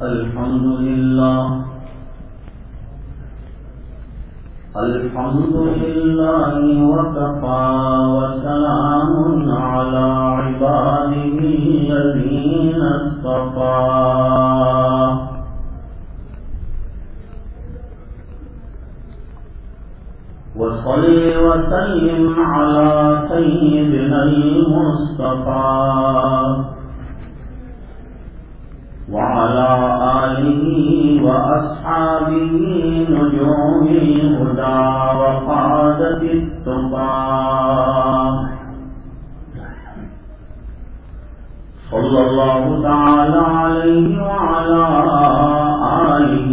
الحمد لله الحمد لله وكفى وسلام على عباده الذين اصطفى وصل وسلم على سيدنا المصطفى وعلى آله وأصحابه نجوم الهدى وقادة التقى. صلى الله تعالى عليه وعلى آله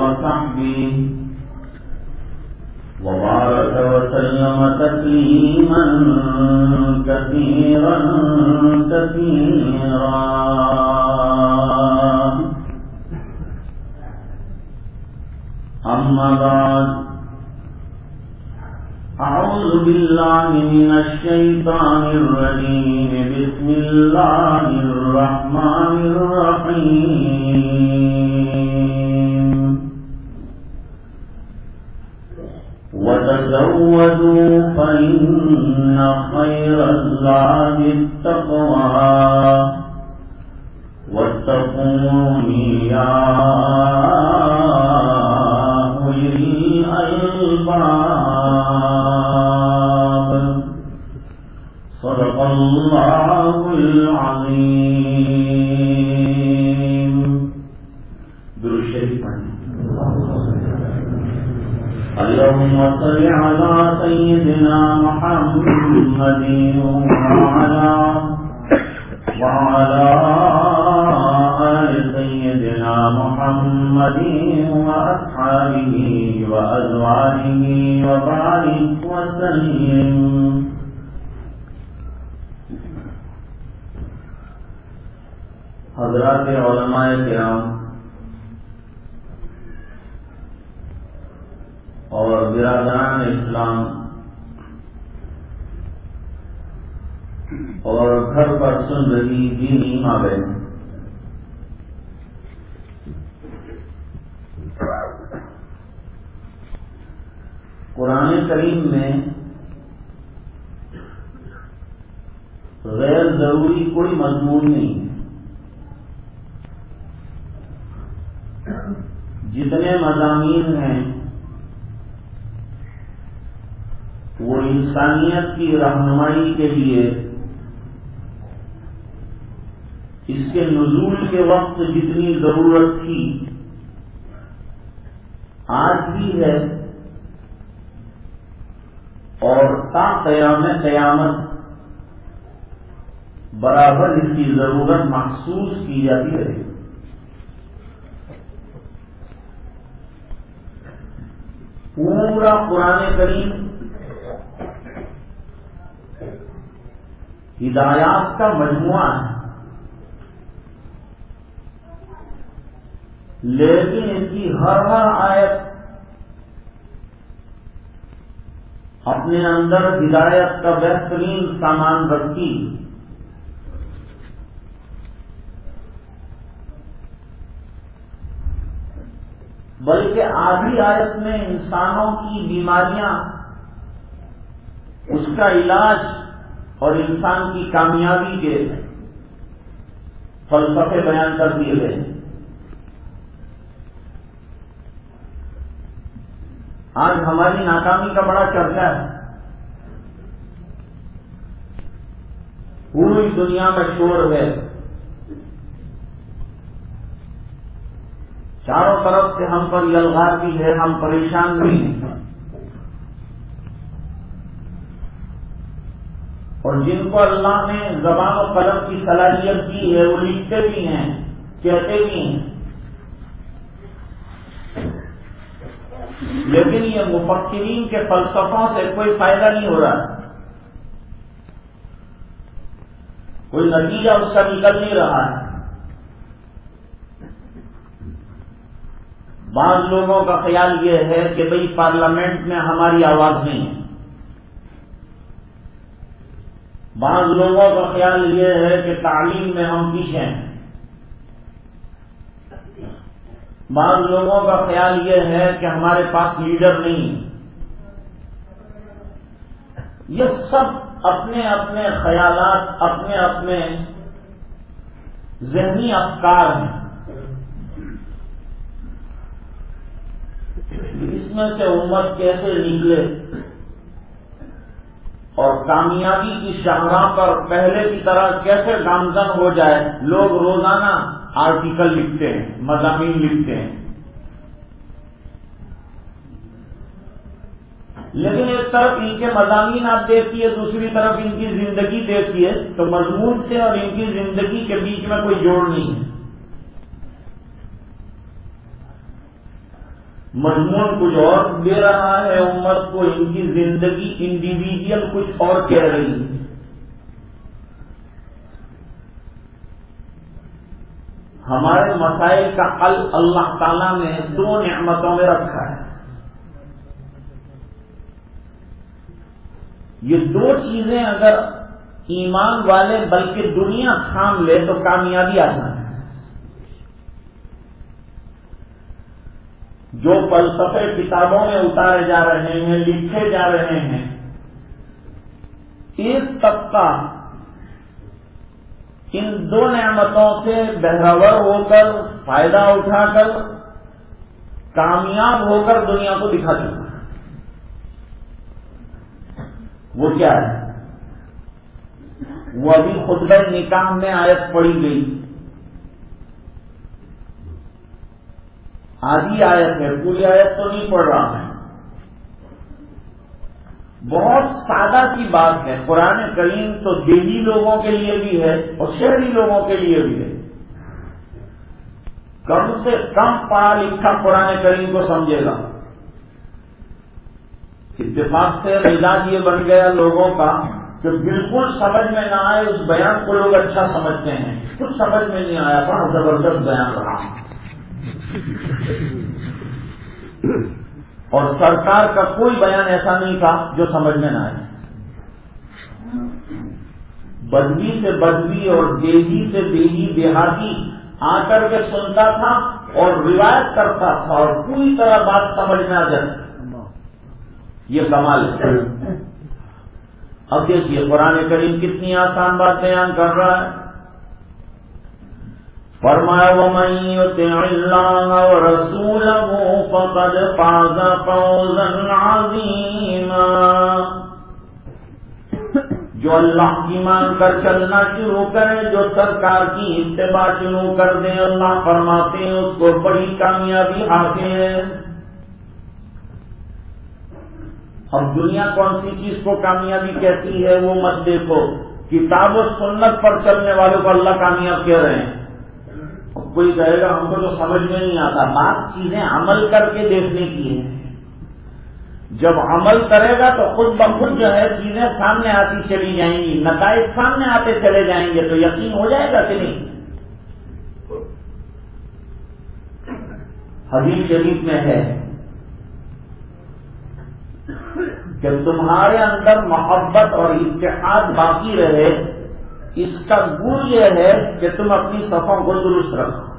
وصحبه. وبارك وسلم تسليما كثيرا كثيرا. أما بعد، أعوذ بالله من الشيطان الرجيم. بسم الله الرحمن الرحيم. وتزودوا فإن خير الزاد التقوى. واتقون يا أولي الألباب. صدق الله العظيم. برشد اللهم صل على سيدنا محمد وعلى وعلى آل سيدنا محمد. محمد وأصحابه وأزواجه وبارك وسلم. حضرات علماء کرام اور برادران اسلام اور گھر پر سن رہی دینی ماں بہن قرآن کریم میں غیر ضروری کوئی مضمون نہیں جتنے مضامین ہیں، وہ انسانیت کی رہنمائی کے لیے، اس کے نزول کے وقت جتنی ضرورت تھی آج بھی ہے اور تا قیام قیامت برابر اس کی ضرورت محسوس کی جاتی رہے پورا قرآن کریم ہدایات کا مجموعہ ہے۔ لیکن اس کی ہر ہر آیت اپنے اندر ہدایت کا بہترین سامان رکھی بلکہ آدھی آیت میں انسانوں کی بیماریاں، اس کا علاج اور انسان کی کامیابی کے فلسفے بیان کر دیے گئے۔ آج ہماری ناکامی کا بڑا چرچا ہے۔ پوری دنیا میں شور ہے۔ چاروں طرف سے ہم پر یہ الغار بھی ہے، ہم پریشان بھی ہیں۔ اور جن کو اللہ نے زبان و قلم کی صلاحیت دی ہے، وہ لکھتے بھی ہیں، کہتے بھی ہیں۔ لیکن یہ مفکرین کے فلسفوں سے کوئی فائدہ نہیں ہو رہا۔ کوئی نتیجہ اس کا نکل نہیں رہا ہے۔ بعض لوگوں کا خیال یہ ہے کہ بھئی پارلیمنٹ میں ہماری آواز نہیں ہے۔ بعض لوگوں کا خیال یہ ہے کہ تعلیم میں ہم پیچھے ہیں۔ بعض لوگوں کا خیال یہ ہے کہ ہمارے پاس لیڈر نہیں۔ یہ سب اپنے اپنے خیالات، اپنے اپنے ذہنی افکار ہیں۔ اس میں سے امت کیسے نکلے؟ اور کامیابی کی شاہراہ پر پہلے کی طرح کیسے گامزن ہو جائے؟ لوگ روزانہ آرٹیکل لکھتے ہیں، مضامین لکھتے ہیں۔ لیکن ایک طرف ان کے مضامین آپ دیکھیے دوسری طرف ان کی زندگی دیکھیے تو مضمون سے اور ان کی زندگی کے بیچ میں کوئی جوڑ نہیں ہے۔ مضمون کچھ اور دے رہا ہے، امت کو ان کی زندگی انڈیویجل کچھ اور کہہ رہی ہے۔ ہمارے مسائل کا حل اللہ تعالیٰ نے دو نعمتوں میں رکھا ہے۔ یہ دو چیزیں اگر ایمان والے بلکہ دنیا تھام لے تو کامیابی آ جائے جو فلسفے کتابوں میں اتارے جا رہے ہیں، لکھے جا رہے ہیں، ایک طبقہ ان دو نعمتوں سے بہراور ہو کر، فائدہ اٹھا کر، کامیاب ہو کر دنیا کو دکھا چکا وہ کیا ہے؟ وہ ابھی خطبہ نکاح میں آیت پڑی گئی۔ آدھی آیت ہے پوری آیت تو نہیں پڑھ رہا میں۔ بہت سادہ سی بات ہے۔ قرآن کریم تو دیہی لوگوں کے لیے بھی ہے اور شہری لوگوں کے لیے بھی ہے۔ کم سے کم پڑھا لکھا قرآن کریم کو سمجھے گا۔ اتفاق سے مزاج یہ بن گیا لوگوں کا کہ بالکل سمجھ میں نہ آئے، اس بیان کو لوگ اچھا سمجھتے ہیں۔ کچھ سمجھ میں نہیں آیا بڑا زبردست بیان رہا۔ اور سرکار کا کوئی بیان ایسا نہیں تھا جو سمجھ میں نہ آئے۔ بدوی سے بدوی اور دیہی سے دیہی دیہاتی آ کر کے سنتا تھا اور روایت کرتا تھا اور پوری طرح بات سمجھ میں آ جاتی۔ یہ کمال ہے۔ اب دیکھیے قرآن کریم کتنی آسان بات بیان کر رہا ہے۔ فرمایا، ومن يطع الله ورسوله فقد فاز فوزا عظيما۔ جو اللہ کی مان کر چلنا شروع کرے، جو سرکار کی اتباع شروع کر دے، اللہ فرماتے ہیں، اس کو بڑی کامیابی حاصل ہے۔ اب دنیا کون سی چیز کو کامیابی کہتی ہے؟ وہ مت دیکھو، کتاب و سنت پر چلنے والوں کو اللہ کامیاب کہہ رہے ہیں۔ کوئی کہے گا ہم کو تو سمجھ میں نہیں آتا۔ بات چیزیں عمل کر کے دیکھنے کی ہے جب عمل کرے گا تو خود بخود جو ہے چیزیں سامنے آتی چلی جائیں گی۔ نتائج سامنے آتے چلے جائیں گے۔ تو یقین ہو جائے گا کہ نہیں؟ حدیث شریف میں ہے کہ تمہارے اندر محبت اور اتحاد باقی رہے۔ اس کا گول یہ ہے کہ تم اپنی صفوں کو درست رکھو۔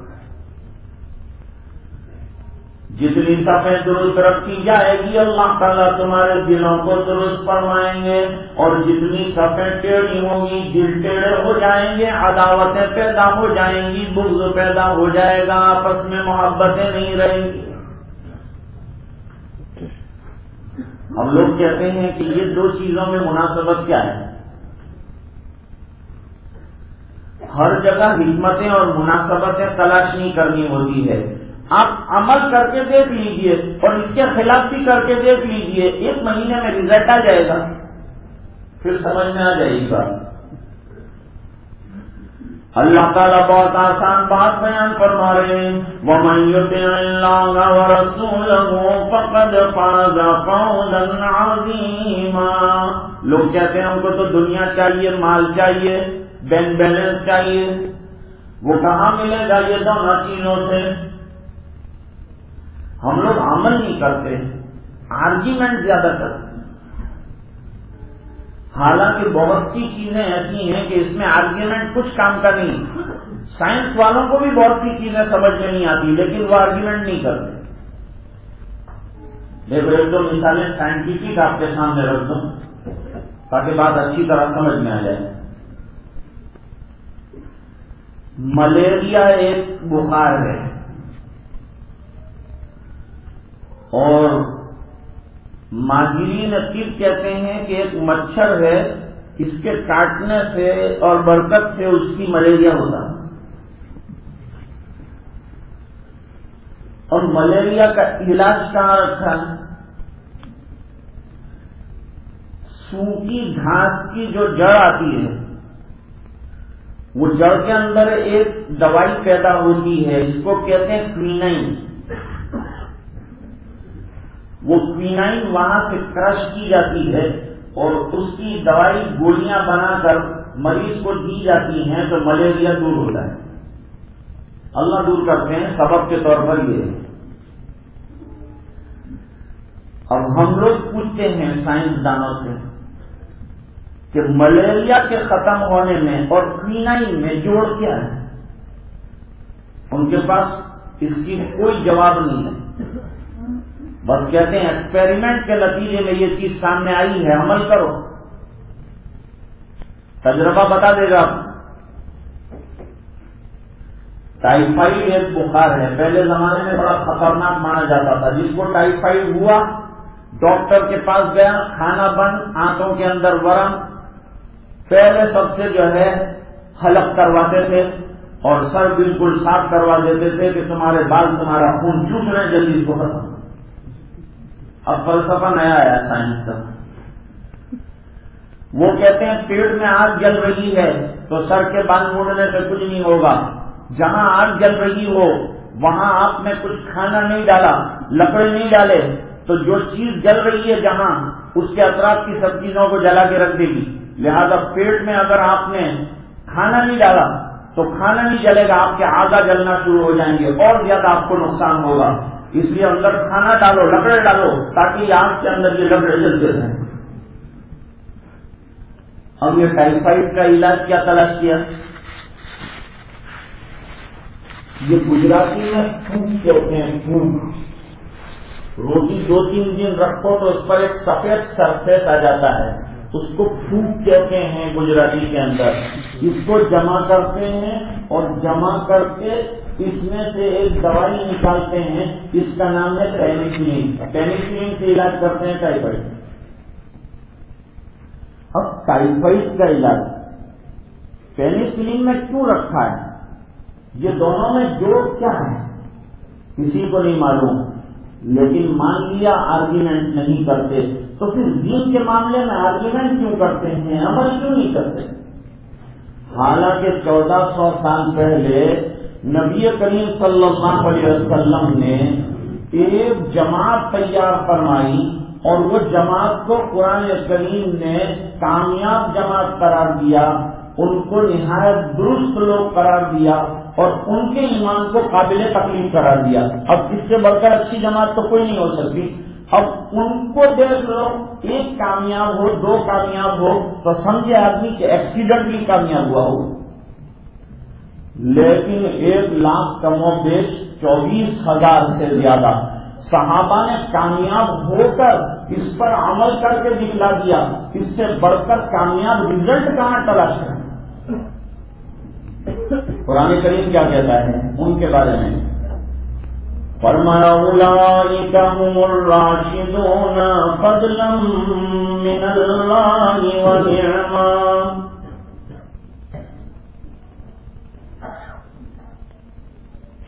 جتنی صفیں درست رکھی جائے گی، اللہ تعالیٰ تمہارے دلوں کو درست فرمائیں گے اور جتنی صفیں ٹیڑھی ہوں گی، دل ٹیڑھے ہو جائیں گے، عداوتیں پیدا ہو جائیں گی، بغض پیدا ہو جائے گا، آپس میں محبتیں نہیں رہیں گی۔ ہم لوگ کہتے ہیں کہ یہ دو چیزوں میں مناسبت کیا ہے؟ ہر جگہ حکمتیں اور مناسبتیں تلاش نہیں کرنی ہوتی ہے۔ آپ عمل کر کے دیکھ لیجیے اور اس کے خلاف بھی کر کے دیکھ لیجیے۔ ایک مہینے میں ریزلٹ آ جائے گا۔ پھر سمجھ میں آ جائے گی بات۔ اللہ تعالیٰ بہت آسان بات بیان فرما رہے ہیں۔ وہ میوتے لوگ کہتے ہیں ہم کو تو دنیا چاہیے، مال چاہیے۔ بینک بیلنس چاہیے وہ کہاں ملے گا یہ دونوں چیزوں سے؟ ہم لوگ عمل نہیں کرتے آرگیومنٹ زیادہ کرتے حالانکہ بہت سی چیزیں ایسی ہیں کہ اس میں آرگیومنٹ کچھ کام کا نہیں۔ سائنس والوں کو بھی بہت سی چیزیں سمجھ میں نہیں آتی، لیکن وہ آرگیومنٹ نہیں کرتے۔ دیکھو، ایک دو مثالیں سائنٹیفک آپ کے سامنے رکھ دوں تاکہ بات اچھی طرح سمجھ میں آ جائے۔ ملیریا ایک بخار ہے۔ اور ماہرین طب کہتے ہیں کہ ایک مچھر ہے، اس کے کاٹنے سے اور برکت سے اس کی ملیریا ہوتا ہے۔ اور ملیریا کا علاج کہاں رکھا؟ ہے سوکھی گھاس کی جو جڑ آتی ہے۔ وہ جڑ کے اندر ایک دوائی پیدا ہوتی ہے، اس کو کہتے ہیں کلینائن وہ کلینائن وہاں سے کرش کی جاتی ہے اور اس کی دوائی گولیاں بنا کر مریض کو دی جاتی ہیں تو ملیریا دور ہوتا ہے۔ اللہ دور کرتے ہیں، سبب کے طور پر یہ اب ہم لوگ پوچھتے ہیں سائنسدانوں سے کہ ملیریا کے ختم ہونے میں اور کلینائن میں جوڑ کیا ہے؟ ان کے پاس اس کی کوئی جواب نہیں ہے۔ بس کہتے ہیں ایکسپیریمنٹ کے نتیجے میں یہ چیز سامنے آئی ہے، عمل کرو۔ تجربہ بتا دے گا۔ آپ ٹائیفائڈ ایک بخار ہے۔ پہلے زمانے میں بڑا خطرناک مانا جاتا تھا۔ جس کو ٹائیفائڈ ہوا، ڈاکٹر کے پاس گیا، کھانا بند، آنکھوں کے اندر ورم پہلے سب سے جو ہے حلق کرواتے تھے اور سر بالکل صاف کروا دیتے تھے کہ تمہارے بال تمہارا خون چوٹ رہے جلدی اس کو ختم اب فلسفہ نیا آیا سائنس کا۔ وہ کہتے ہیں پیٹ میں آگ جل رہی ہے تو سر کے بال موڑنے سے کچھ نہیں ہوگا۔ جہاں آگ جل رہی ہو، وہاں آپ نے کچھ کھانا نہیں ڈالا لکڑے نہیں ڈالے، تو جو چیز جل رہی ہے جہاں، اس کے اطراف کی سب چیزوں کو جلا کے رکھ دے گی۔ لہذا پیٹ میں اگر آپ نے کھانا نہیں ڈالا تو کھانا نہیں جلے گا، آپ کے آگا جلنا شروع ہو جائیں گے، اور زیادہ آپ کو نقصان ہوگا۔ اس لیے اندر کھانا ڈالو، لکڑے ڈالو، تاکہ آگ کے اندر یہ لکڑے جلتے رہیں۔ اب یہ ٹائیفائڈ کا علاج کیا تلاش کیا؟ یہ گجراتی میں پھونک کہتے ہیں پھونک روٹی دو تین دن رکھو تو اس پر ایک سفید سرفیس آ جاتا ہے۔ اس کو پھوک کہتے ہیں گجراتی کے اندر۔ اس کو جمع کرتے ہیں اور جمع کر کے اس میں سے ایک دوائی نکالتے ہیں۔ اس کا نام ہے پینیسلین پینیسلین سے علاج کرتے ہیں ٹائیفائڈ۔ اب ٹائیفائڈ کا علاج۔ پینیسلین میں کیوں رکھا ہے؟ یہ دونوں میں جوڑ کیا ہے؟ کسی کو نہیں معلوم، لیکن مان لیا آرگیومنٹ نہیں کرتے۔ تو پھر دین کے معاملے میں آرگیومنٹ کیوں کرتے ہیں؟ عمل کیوں نہیں کرتے؟ حالانکہ چودہ سو سال پہلے نبی کریم صلی اللہ علیہ وسلم نے ایک جماعت تیار فرمائی اور وہ جماعت کو قرآن کریم نے کامیاب جماعت قرار دیا، ان کو نہایت درست لوگ قرار دیا اور ان کے ایمان کو قابل تکلیف قرار دیا۔ اب اس سے بڑھ کر اچھی جماعت تو کوئی نہیں ہو سکتی۔ اب ان کو دیکھ لو، ایک کامیاب ہو، دو کامیاب ہو، تو سمجھے آدمی کہ ایکسیڈنٹ بھی کامیاب ہوا ہو۔ لیکن ایک لاکھ کم و بیش چوبیس ہزار سے زیادہ صحابہ نے کامیاب ہو کر اس پر عمل کر کے دکھلا دیا۔ اس سے بڑھ کر کامیاب رزلٹ کہاں تلاش ہے قرآن کریم کیا کہتا ہے؟ ان کے بارے میں۔ فرمایا اولئک هم الراشدون فضلا من اللہ ونعما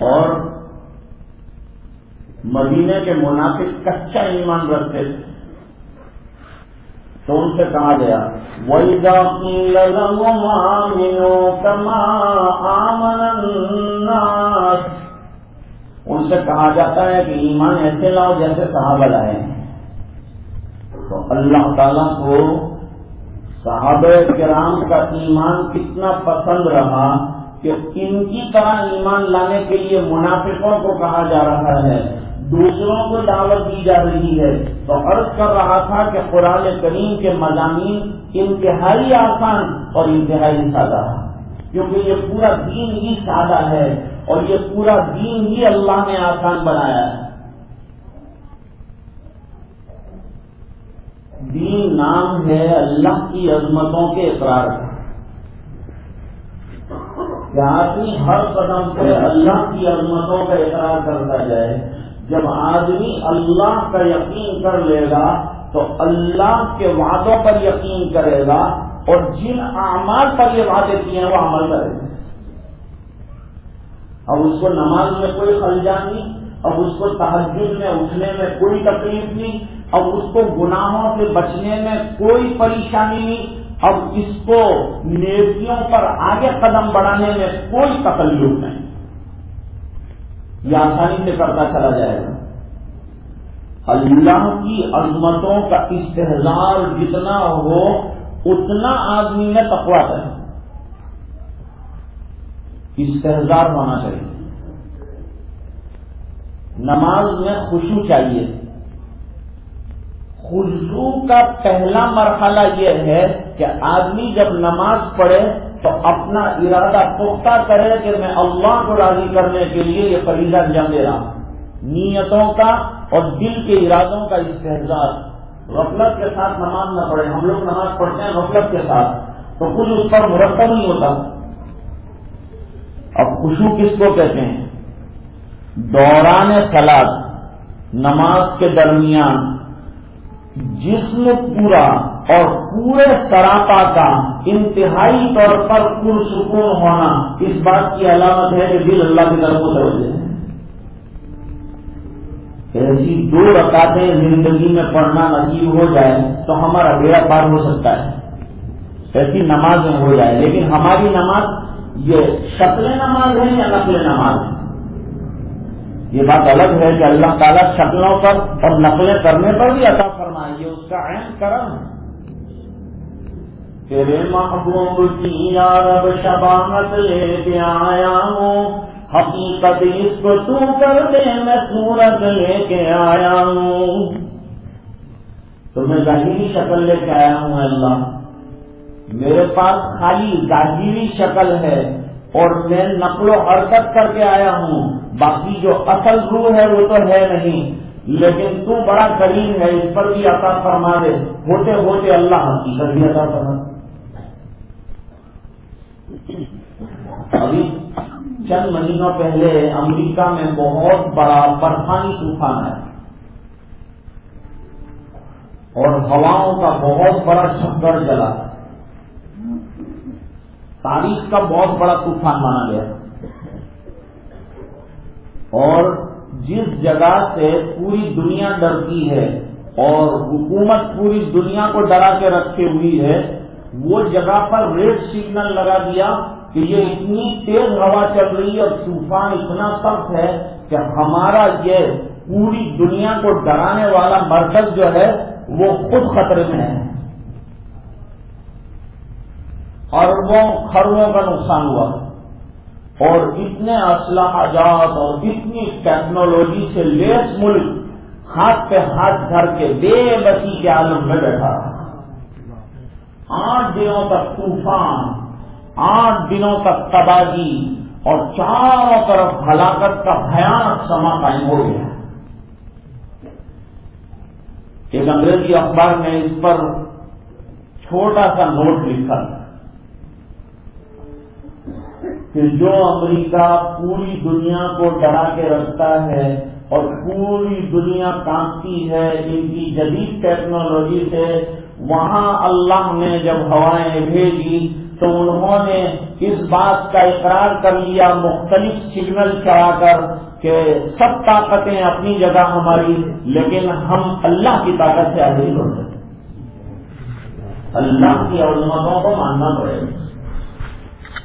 اور مدینے کے منافق کچا ایمان رکھتے تھے۔ تو ان سے کہا گیا، وَإِذَا قِيلَ لَهُمْ آمِنُوا كَمَا آمَنَ النَّاسِ ان سے کہا جاتا ہے کہ ایمان ایسے لاؤ جیسے صحابہ لائے ہیں۔ تو اللہ تعالیٰ کو صحابہ کرام کا ایمان کتنا پسند رہا کہ ان کی طرح ایمان لانے کے لیے منافقوں کو کہا جا رہا ہے، دوسروں کو دعوت دی جا رہی ہے۔ تو عرض کر رہا تھا کہ قرآن کریم کے مضامین انتہائی آسان اور انتہائی سادہ کیونکہ یہ پورا دین ہی سادہ ہے۔ اور یہ پورا دین ہی اللہ نے آسان بنایا ہے۔ دین نام ہے اللہ کی عظمتوں کے اقرار کا۔ آدمی ہر قدم پہ اللہ کی عظمتوں کا اقرار کرتا جائے۔ جب آدمی اللہ کا یقین کر لے گا، تو اللہ کے وعدوں پر یقین کرے گا اور جن اعمال پر یہ وعدے کیے ہیں، وہ عمل کرے گا۔ اب اس کو نماز میں کوئی خلجا نہیں اب اس کو تحجد میں اٹھنے میں کوئی تکلیف نہیں اب اس کو گناہوں سے بچنے میں کوئی پریشانی نہیں اب اس کو نیکیوں پر آگے قدم بڑھانے میں کوئی تکلیف نہیں۔ یہ آسانی سے کرتا چلا جائے گا۔ اللہ کی عظمتوں کا استحصال جتنا ہو، اتنا آدمی میں تقوا کرے۔ استحصال ہونا چاہیے نماز میں خوشبو چاہیے۔ خوشبو کا پہلا مرحلہ یہ ہے کہ آدمی جب نماز پڑھے تو اپنا ارادہ پختہ کرے کہ میں اللہ کو راضی کرنے کے لیے یہ فریضہ انجام دے رہا ہوں۔ نیتوں کا اور دل کے ارادوں کا استحصال غفلت کے ساتھ نماز نہ پڑھے۔ ہم لوگ نماز پڑھتے ہیں غفلت کے ساتھ۔ تو کچھ اس پر مرتب نہیں ہوتا۔ اب خوشبو کس کو کہتے ہیں؟ دوران سلاد نماز کے درمیان جسم پورا اور پورے سراپا کا انتہائی طور پر پرسکون ہونا اس بات کی علامت ہے کہ دل اللہ کی طرف متوجہ ہے۔ ایسی دو رکعتیں زندگی میں پڑھنا نصیب ہو جائے تو ہمارا بیڑا پار ہو سکتا ہے۔ ایسی نماز میں ہو جائے، لیکن ہماری نماز یہ شکل نماز ہے یا نقل نماز ہے؟ یہ بات الگ ہے کہ اللہ تعالیٰ شکلوں پر اور نقلیں کرنے پر بھی عطا فرمائے، یہ اس کا اہم کرم ہے۔ تیرے محبوب کی یارب شبانت لے کے آیا ہوں، حقیقت اس کو تو کر دے، میں سورت لے کے آیا ہوں۔ تو میں ظاہری شکل لے کے آیا ہوں اللہ۔ میرے پاس خالی ظاہری شکل ہے اور میں نقل و حرکت کر کے آیا ہوں۔ باقی جو اصل روح ہے وہ تو ہے نہیں۔ لیکن تو بڑا کریم ہے، اس پر بھی عطا فرما دے۔ ہوتے ہوتے اللہ حقیقت بھی عطا فرما ابھی چند مہینوں پہلے امریکہ میں بہت بڑا برفانی طوفان ہے اور ہواؤں کا بہت بڑا چکر جلا۔ تاریخ کا بہت بڑا طوفان مانا گیا۔ اور جس جگہ سے پوری دنیا ڈرتی ہے اور حکومت پوری دنیا کو ڈرا کے رکھے ہوئی ہے، وہ جگہ پر ریڈ سگنل لگا دیا کہ یہ اتنی تیز ہوا چل رہی ہے اور طوفان اتنا سخت ہے کہ ہمارا یہ پوری دنیا کو ڈرانے والا مرکز جو ہے، وہ خود خطرے میں ہے۔ اربوں خربوں کا نقصان ہوا۔ اور اتنے اسلحہ جات اور اتنی ٹیکنالوجی سے لیس ملک ہاتھ پہ ہاتھ دھر کے بے بسی کے عالم میں بیٹھا۔ آٹھ دنوں تک طوفان، آٹھ دنوں تک تباہی اور چاروں طرف ہلاکت کا بھیانک سما قائم ہو گیا۔ ایک انگریزی اخبار نے اس پر چھوٹا سا نوٹ لکھا۔ کہ جو امریکہ پوری دنیا کو ڈرا کے رکھتا ہے اور پوری دنیا کانپتی ہے ان کی جدید ٹیکنالوجی سے، وہاں اللہ نے جب ہوائیں بھیجی تو انہوں نے اس بات کا اقرار کر لیا مختلف سگنل چڑھا کر کہ سب طاقتیں اپنی جگہ ہماری، لیکن ہم اللہ کی طاقت سے آگے بڑھ سکتے اللہ کی عظمتوں کو ماننا پڑے۔ گا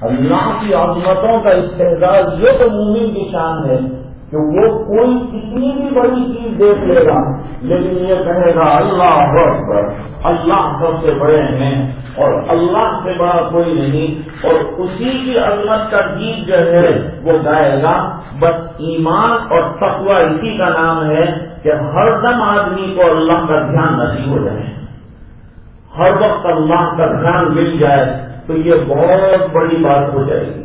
اللہ کی عظمتوں کا استحصال یہ تو مومن کی شان ہے کہ وہ کوئی کتنی بھی بڑی چیز دیکھ لے گا، لیکن یہ کہے گا، اللہ اکبر، اللہ سب سے بڑے ہیں اور اللہ سے بڑا کوئی نہیں، اور اسی کی عظمت کا گیت جو ہے وہ گائے گا۔ بس ایمان اور تقوی اسی کا نام ہے کہ ہر دم آدمی کو اللہ کا دھیان نصیب ہو جائے۔ ہر وقت اللہ کا دھیان مل جائے۔ تو یہ بہت بڑی بات ہو جائے گی۔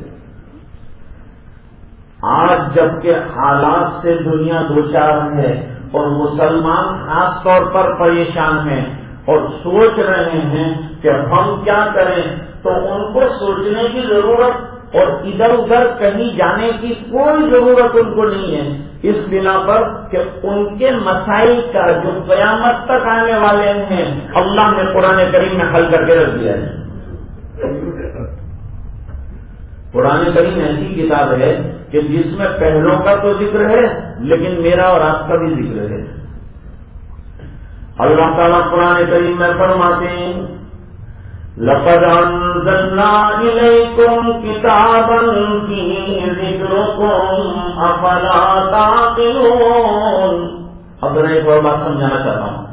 آج جبکہ حالات سے دنیا دو چار ہے اور مسلمان خاص طور پر پریشان ہیں اور سوچ رہے ہیں کہ ہم کیا کریں، تو ان کو سوچنے کی ضرورت اور ادھر ادھر کہیں جانے کی کوئی ضرورت ان کو نہیں ہے۔ اس بنا پر کہ ان کے مسائل کا جو قیامت تک آنے والے ہیں، اللہ نے قرآن کریم میں حل کر کے رکھ دیا ہے۔ قرآن کریم ایسی کتاب ہے کہ جس میں پہلوں کا تو ذکر ہے، لیکن میرا اور آپ کا بھی ذکر ہے۔ اللہ تعالیٰ قرآن کریم میں فرماتے ہیں، لقد انزلنا الیکم کتابا فیہ ذکرکم، افلا تعقلون۔ اب میں ایک اور بات سمجھانا چاہتا ہوں۔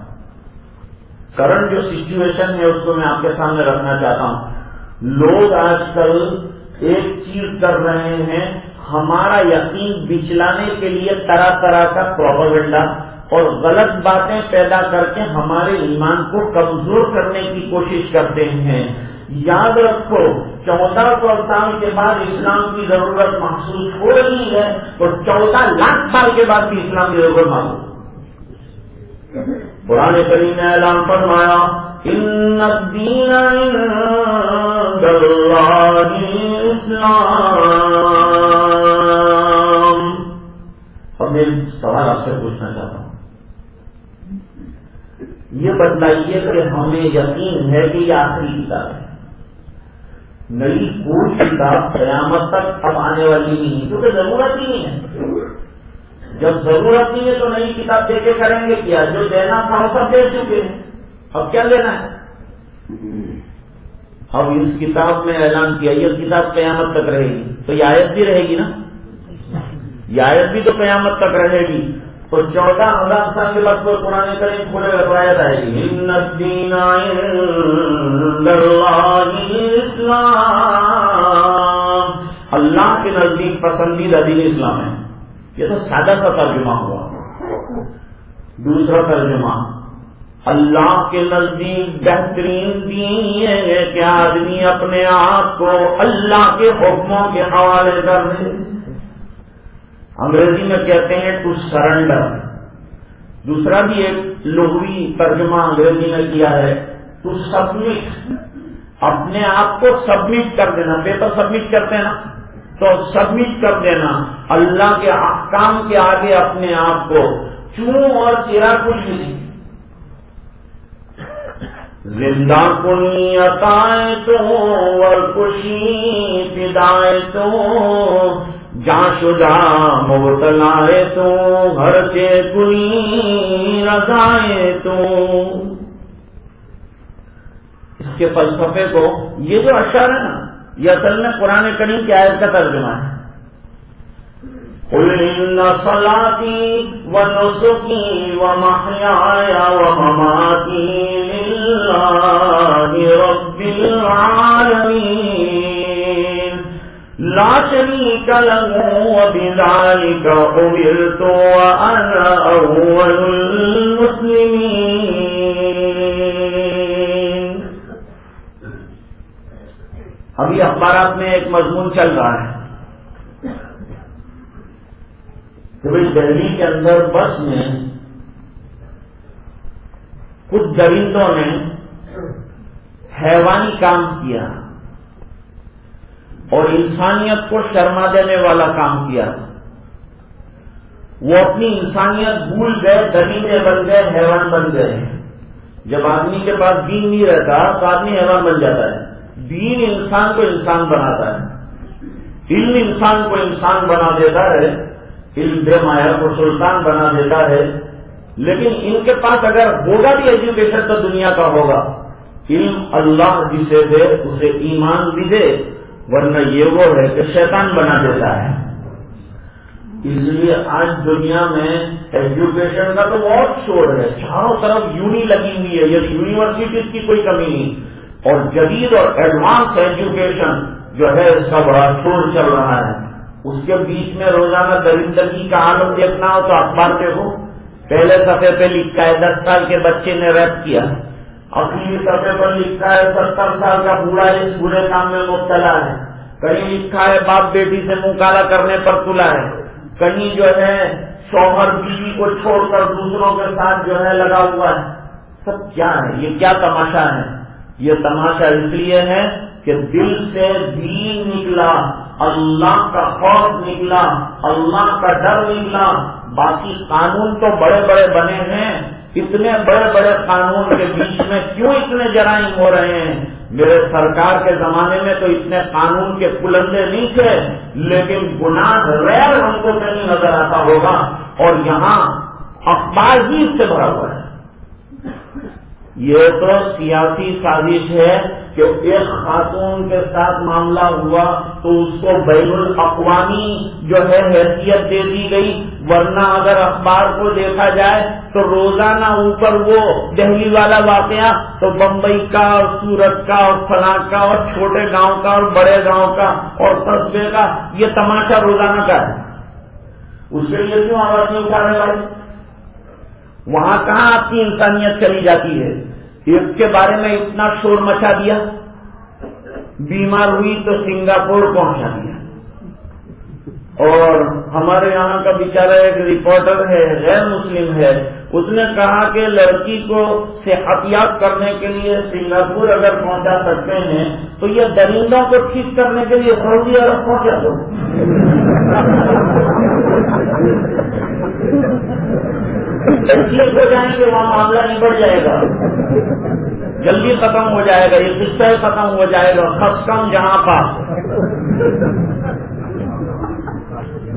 کرنٹ جو سچویشن ہے، اس کو میں آپ کے سامنے رکھنا چاہتا ہوں۔ لوگ آج کل ایک چیز کر رہے ہیں، ہمارا یقین بچلانے کے لیے طرح طرح کا پروپگنڈا اور غلط باتیں پیدا کر کے ہمارے ایمان کو کمزور کرنے کی کوشش کرتے ہیں۔ یاد رکھو، چودہ سو سال کے بعد اسلام کی ضرورت محسوس ہو رہی ہے اور چودہ لاکھ سال کے بعد بھی اسلام کی ضرورت محسوس پرانے کریم نے اعلان فرمایا عند اب میں سوال آپ سے پوچھنا چاہتا ہوں۔ یہ بتلائیے کہ ہمیں یقین ہے کہ یہ آخری کتاب ہے۔ نئی کوئی کتاب قیامت تک اب آنے والی نہیں ہے، کیونکہ ضرورت ہی نہیں ہے۔ جب ضرورت نہیں ہے تو نئی کتاب دے کے کریں گے کیا؟ جو دینا تھا وہ سب دے چکے ہیں۔ اب کیا لینا ہے؟ اب اس کتاب میں اعلان کیا یہ کتاب قیامت تک رہے گی۔ تو یہ آیت بھی رہے گی نا؟ یہ آیت بھی تو قیامت تک رہے گی۔ تو چودہ ہزار سال کے بعد کوئی قرآن کریں کھلے روایت آئے گی۔ اسلام اللہ کے نزدیک پسندیدہ دین اسلام ہے۔ یہ تو سادہ سا ترجمہ ہوا۔ دوسرا ترجمہ۔ اللہ کے نزدیک بہترین دین یہ ہے کہ آدمی اپنے آپ کو اللہ کے حکموں کے حوالے کر دے انگریزی میں کہتے ہیں ٹو سرنڈر دوسرا بھی ایک لغوی ترجمہ انگریزی میں کیا ہے؟ ٹو سبمٹ اپنے آپ کو سبمٹ کر دینا۔ پیپر سبمٹ کرتے ہیں نا؟ تو سبمٹ کر دینا۔ اللہ کے احکام کے آگے اپنے آپ کو۔ چوں اور چیرا کچھ نہیں۔ زندہ کنی عطائے تو اور خوشی پدائے تو جا شجا مبتلائے تو، گھر کے کنی رضائے تو۔ اس کے فلسفے کو یہ جو اشعار ہے نا، یہ اصل میں قرآن کریم کی آیت کا ترجمہ ہے۔ قل ان صلاتي ونسكي ومحياي ومماتي لله شريك له وبذلك أمرت وأنا أول المسلمين. ابھی اخبارات میں ایک مضمون چل رہا ہے کہ دہلی کے اندر بس میں کچھ درندوں نے حیوانی کام کیا۔ اور انسانیت کو شرما دینے والا کام کیا۔ وہ اپنی انسانیت بھول گئے درندے بن گئے، حیوان بن گئے۔ جب آدمی کے پاس دین نہیں رہتا، تو آدمی حیوان بن جاتا ہے۔ دین انسان کو انسان بناتا ہے۔ علم انسان کو انسان بنا دیتا ہے۔ علم بے مایا کو سلطان بنا دیتا ہے۔ لیکن ان کے پاس اگر ہوگا بھی ایجوکیشن تو دنیا کا ہوگا۔ علم اللہ جسے دے، اسے ایمان بھی دے۔ ورنہ یہ وہ ہے کہ شیطان بنا دیتا ہے۔ اس لیے آج دنیا میں ایجوکیشن کا تو بہت شور ہے۔ چاروں طرف یونی لگی ہوئی ہے۔ یہ یونیورسٹیز کی کوئی کمی نہیں۔ اور جدید اور ایڈوانس ایجوکیشن جو ہے، اس کا بڑا شور چل رہا ہے۔ اس کے بیچ میں روزانہ درندگی کا عالم دیکھنا ہو تو اخبار دیکھو۔ پہلے سفے پہ لکھا ہے، دس سال کے بچے نے ریپ کیا۔ اپنی سطح پر لکھا ہے ستر سال کا بوڑھا اس برے کام میں مبتلا ہے۔ کہیں لکھا ہے باپ بیٹی سے منہ کالا کرنے پر تلا ہے۔ کہیں جو ہے شوہر بیوی کو چھوڑ کر دوسروں کے ساتھ جو ہے لگا ہوا ہے۔ سب کیا ہے؟ یہ کیا تماشا ہے؟ یہ تماشا اس لیے ہے کہ دل سے دین نکلا، اللہ کا خوف نکلا، اللہ کا ڈر نکلا۔ باقی قانون تو بڑے بڑے بنے ہیں۔ اتنے بڑے بڑے قانون کے بیچ میں کیوں اتنے جرائم ہو رہے ہیں؟ میرے سرکار کے زمانے میں تو اتنے قانون کے بلندے نہیں تھے، لیکن گناہ غیر ہم کو نہیں نظر آتا ہوگا اور یہاں اخبار سے بھرا ہوا ہے۔ یہ تو سیاسی سازش ہے کہ ایک خاتون کے ساتھ معاملہ ہوا تو اس کو بین الاقوامی جو ہے حیثیت دے دی گئی، ورنہ اگر اخبار کو دیکھا جائے تو روزانہ اوپر وہ دہلی والا واقعہ تو بمبئی کا اور سورت کا اور فلاں کا اور چھوٹے گاؤں کا اور بڑے گاؤں کا اور قصبے کا یہ تماشا روزانہ کا ہے۔ اس کے لیے کیوں آواز نہیں اٹھانے والے وہاں کہاں آپ کی انسانیت چلی جاتی ہے؟ اس کے بارے میں اتنا شور مچا دیا۔ بیمار ہوئی تو سنگاپور پہنچا دیا۔ اور ہمارے یہاں کا بیچارہ ایک رپورٹر ہے، غیر مسلم ہے۔ اس نے کہا کہ لڑکی کو صحتیاب کرنے کے لیے سنگاپور اگر پہنچا سکتے ہیں، تو یہ درندوں کو ٹھیک کرنے کے لیے سعودی عرب پہنچا دو۔ ٹھیک ہو جائیں گے، وہاں معاملہ نہیں جائے گا۔ جلدی ختم ہو جائے گا، یہ قصہ ختم ہو جائے گا خس کم جہاں پاس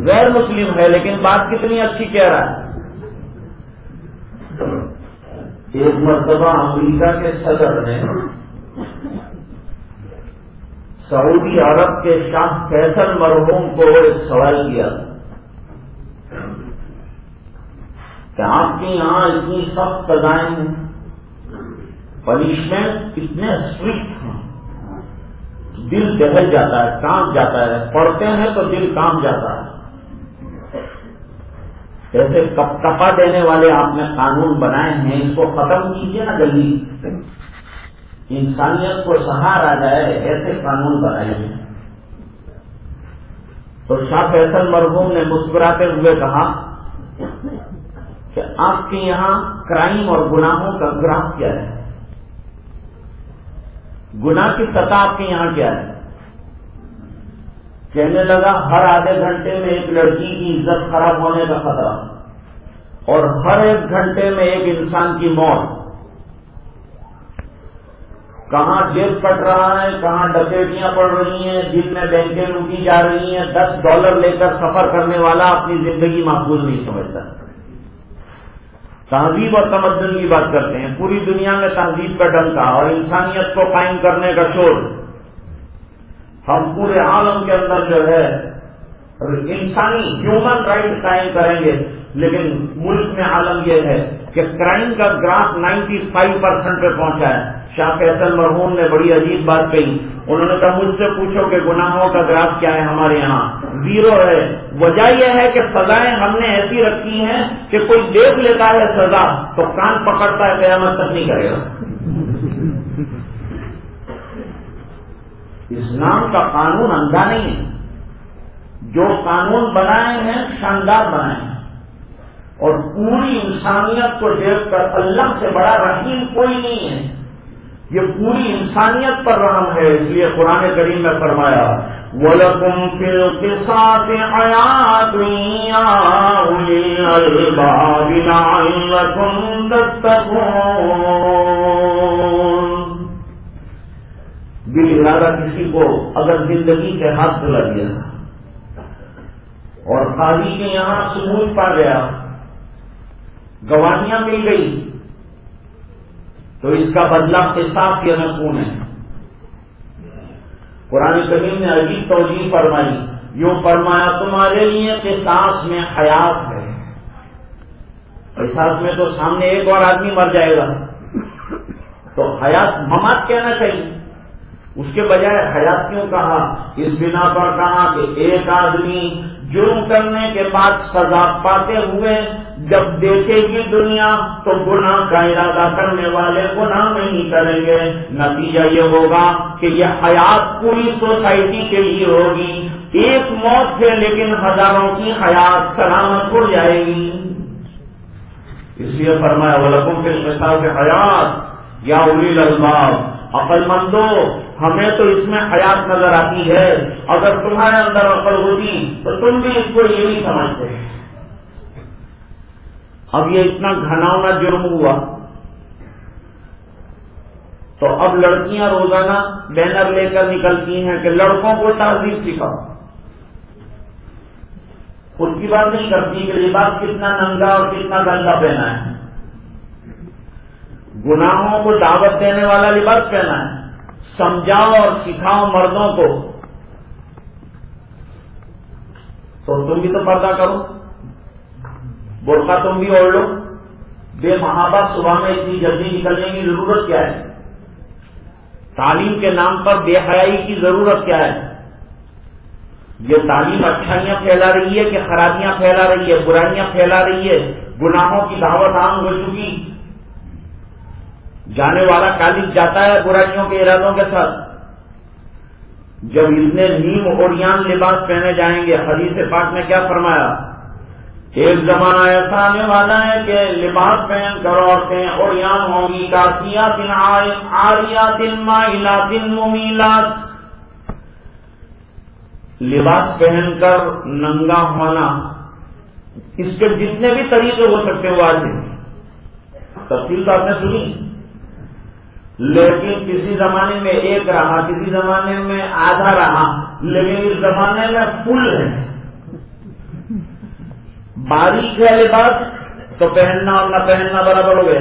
غیر مسلم ہے، لیکن بات کتنی اچھی کہہ رہا ہے۔ ایک مرتبہ امریکہ کے صدر نے سعودی عرب کے شاہ فیصل مرحوم کو ایک سوال کیا۔ کہ آپ کے یہاں اتنی سخت سزائیں ہیں۔ پنشمنٹ اتنے اسٹرکٹ ہیں۔ دل دہل جاتا ہے، کام جاتا ہے۔ پڑھتے ہیں تو دل کام جاتا ہے۔ ایسے کپ کپا دینے والے آپ نے قانون بنائے ہیں، اس کو ختم کیجیے نا جلدی۔ انسانیت کو سہار آ جائے ایسے قانون بنائے ہیں۔ تو شاہ فیصل مرحوم نے مسکراتے ہوئے کہا کہ آپ کے یہاں کرائم اور گناہوں کا گراف کیا ہے؟ گناہ کی سطح آپ کے یہاں کیا ہے؟ کہنے لگا، ہر آدھے گھنٹے میں ایک لڑکی کی عزت خراب ہونے کا خطرہ۔ اور ہر ایک گھنٹے میں ایک انسان کی موت۔ کہاں جیب کٹ رہا ہے، کہاں ڈکیٹیاں پڑ رہی ہیں جن میں بینکیں لوٹی جا رہی ہیں، دس ڈالر لے کر سفر کرنے والا اپنی زندگی محفوظ نہیں سمجھتا۔ تہذیب اور تمدن کی بات کرتے ہیں۔ پوری دنیا میں تہذیب کا ڈنکا اور انسانیت کو قائم کرنے کا شور۔ ہم پورے عالم کے اندر جو ہے انسانی ہیومن رائٹ قائم کریں گے، لیکن ملک میں عالم یہ ہے۔ کہ کرائم کا گراف نائنٹی فائیو پرسینٹ پہ پہنچا ہے۔ شاہ فیصل مرحوم نے بڑی عجیب بات کہی۔ انہوں نے کہا، مجھ سے پوچھو کہ گناہوں کا گراف کیا ہے ہمارے یہاں۔ زیرو ہے۔ وجہ یہ ہے کہ سزائیں ہم نے ایسی رکھی ہیں کہ کوئی دیکھ لیتا ہے سزا تو کان پکڑتا ہے، قیامت تک نہیں کرے گا۔ اسلام کا قانون اندھا نہیں ہے۔ جو قانون بنائے ہیں، شاندار بنائے ہیں۔ اور پوری انسانیت کو دیکھ کر اللہ سے بڑا رحیم کوئی نہیں ہے۔ یہ پوری انسانیت پر رحم ہے، اس لیے قرآن کریم میں فرمایا، وَلَكُمْ فِي الْقِصَاصِ حَيَاتٌ يَا أُولِي الْأَلْبَابِ لَعَلَّكُمْ تَتَّقُونَ۔ بل ارادہ کسی کو اگر زندگی کے ہاتھ دلا دیا اور قاضی کے یہاں سموج پا گیا گواہیاں مل گئی۔ تو اس کا بدلہ احساس یا نقون ہے۔ قرآن کریم نے عجیب توجہ فرمائی۔ یوں فرمایا، تمہارے لیے احساس میں حیات ہے۔ احساس میں تو سامنے ایک اور آدمی مر جائے گا۔ تو حیات ممات کہنا چاہیے۔ اس کے بجائے حیات کیوں کہا؟ اس بنا پر کہا کہ ایک آدمی جرم کرنے کے بعد سزا پاتے ہوئے جب دیکھے گی دنیا تو گناہ کا ارادہ کرنے والے گناہ نہیں کریں گے۔ نتیجہ یہ ہوگا کہ یہ حیات پوری سوسائٹی کے لیے ہوگی۔ ایک موت ہے لیکن ہزاروں کی حیات سلامت ہو جائے گی۔ اس لیے فرمایا وہ کے مثال کے حیات یا الی الباب عقل مندو ہمیں تو اس میں حیات نظر آتی ہے۔ اگر تمہارے اندر عقل ہوتی تو تم بھی اس کو یہی سمجھتے۔ اب یہ اتنا گھناؤنا جرم ہوا۔ تو اب لڑکیاں روزانہ بینر لے کر نکلتی ہیں کہ لڑکوں کو تعزیب سکھاؤ۔ خود کی بات نہیں کرتی کہ لباس کتنا ننگا اور کتنا گندا پہنا ہے۔ گناہوں کو دعوت دینے والا لباس پہنا ہے۔ سمجھاؤ اور سکھاؤ مردوں کو۔ تو تم بھی تو پردہ کرو۔ برقع تم بھی اوڑھ لو۔ بے محابہ صبح میں اتنی جلدی نکلنے کی ضرورت کیا ہے؟ تعلیم کے نام پر بے حیائی کی ضرورت کیا ہے؟ یہ تعلیم اچھائیاں پھیلا رہی ہے کہ خرابیاں پھیلا رہی ہے، برائیاں پھیلا رہی ہے، گناہوں کی دعوت عام ہو چکی۔ جانے والا کالج جاتا ہے برائیوں کے ارادوں کے ساتھ۔ جب اتنے نیم اوریان لباس پہنے جائیں گے، حدیث پاک نے کیا فرمایا؟ ایک زمانہ ایسا آنے والا ہے کہ لباس پہن کر عورتیں اوریان ہوں گی کاسیا دن آریا دن دن ممیلات۔ لباس پہن کر ننگا ہونا، اس کے جتنے بھی طریقے ہو سکتے وہ آج تفصیل تو آپ نے سنی۔ لیکن کسی زمانے میں ایک رہا، کسی زمانے میں آدھا رہا، لیکن اس زمانے میں فل ہے۔ باریک ہے لباس تو پہننا اور نہ پہننا برابر ہو گیا۔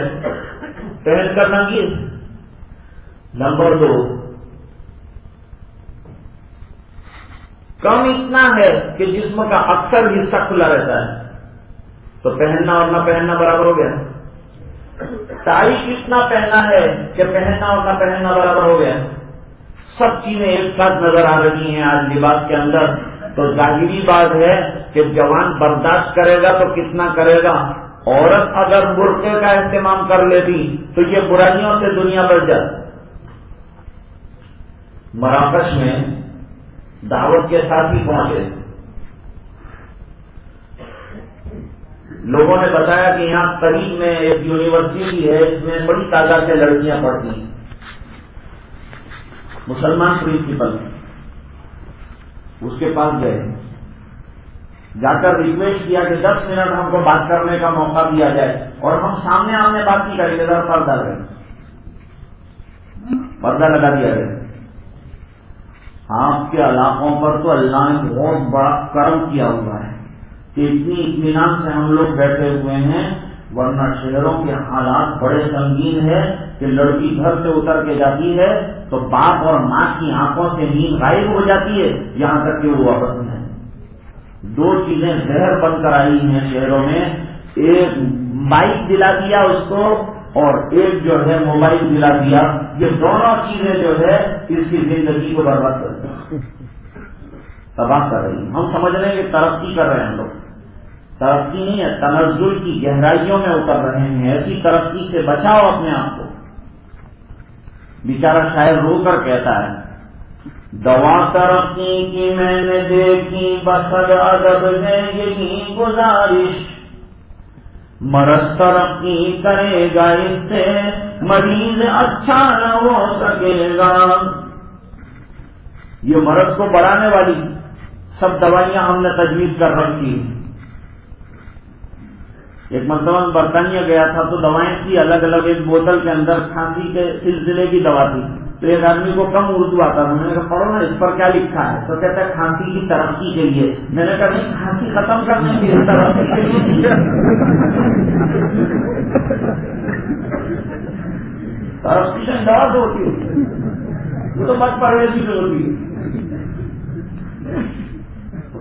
پہن کر نہ نمبر دو۔ کم اتنا ہے کہ جسم کا اکثر حصہ کھلا رہتا ہے۔ تو پہننا اور نہ پہننا برابر ہو گیا۔ ٹائی کتنا پہنا ہے کہ پہننا اور نہ پہننا برابر ہو گیا۔ سب چیزیں ایک ساتھ نظر آ رہی ہیں آج لباس کے اندر۔ تو ظاہری بات ہے کہ جوان برداشت کرے گا تو کتنا کرے گا؟ عورت اگر برقے کا اہتمام کر لیتی تو یہ برائیوں سے دنیا بڑھ جاتی۔ مراکش میں دعوت کے ساتھ ہی پہنچے۔ لوگوں نے بتایا کہ یہاں قریب میں ایک یونیورسٹی ہے، اس میں بڑی تعداد سے لڑکیاں پڑھتی ہیں۔ مسلمان پرنسپل۔ اس کے پاس گئے۔ جا کر ریکویسٹ کیا کہ دس منٹ ہم کو بات کرنے کا موقع دیا جائے اور ہم سامنے آمنے بات نہیں کریں گے، ذرا پردہ رہے پردہ لگا دیا گیا آپ کے علاقوں پر تو اللہ نے بہت بڑا کرم کیا ہوا ہے کہ اتنی اطمینان سے ہم لوگ بیٹھے ہوئے ہیں، ورنہ شہروں کے حالات بڑے سنگین ہے کہ لڑکی گھر سے اتر کے جاتی ہے تو باپ اور ماں کی آنکھوں سے نیند غائب ہو جاتی ہے، یہاں تک کہ وہ واپس نہیں۔ دو چیزیں زہر بن کر آئی ہیں شہروں میں، ایک بائک دلا دیا اس کو اور ایک جو ہے موبائل دلا دیا۔ یہ دونوں چیزیں جو ہے اس کی زندگی کو برباد کر تباہ کر رہی ہیں۔ ہم سمجھ رہے ہیں کہ ترقی کر رہے ہیں ہم لوگ۔ ترقی نہیں ہے، تنزل کی گہرائیوں میں اتر رہے ہیں۔ ایسی ترقی سے بچاؤ اپنے آپ کو۔ بیچارہ شاید رو کر کہتا ہے دوا ترقی کی میں نے دیکھی بسر ادب میں یہی گزارش۔ مرض ترقی کرے گا اس سے، مریض اچھا نہ ہو سکے گا۔ یہ مرض کو بڑھانے والی سب دوائیاں ہم نے تجویز کر رکھی۔ ایک مرتبہ برطانیہ گیا تھا تو دوائیں تھی، الگ الگ ایک بوتل کے اندر کھانسی کے سلسلے کی دوا تھی۔ تو ایک آدمی کو کم اردو آتا تھا میں نے کہا، پڑھو نا، اس پر کیا لکھا ہے؟ تو کہتا ہے، کھانسی کی ترقی کے لیے۔ میں نے کہا، نہیں، کھانسی ختم کرنے کی ترقی کے لیے۔ ترقی سے دوا تو ہوتی ہے۔ وہ تو مت پرویزی سے ہوتی ہے۔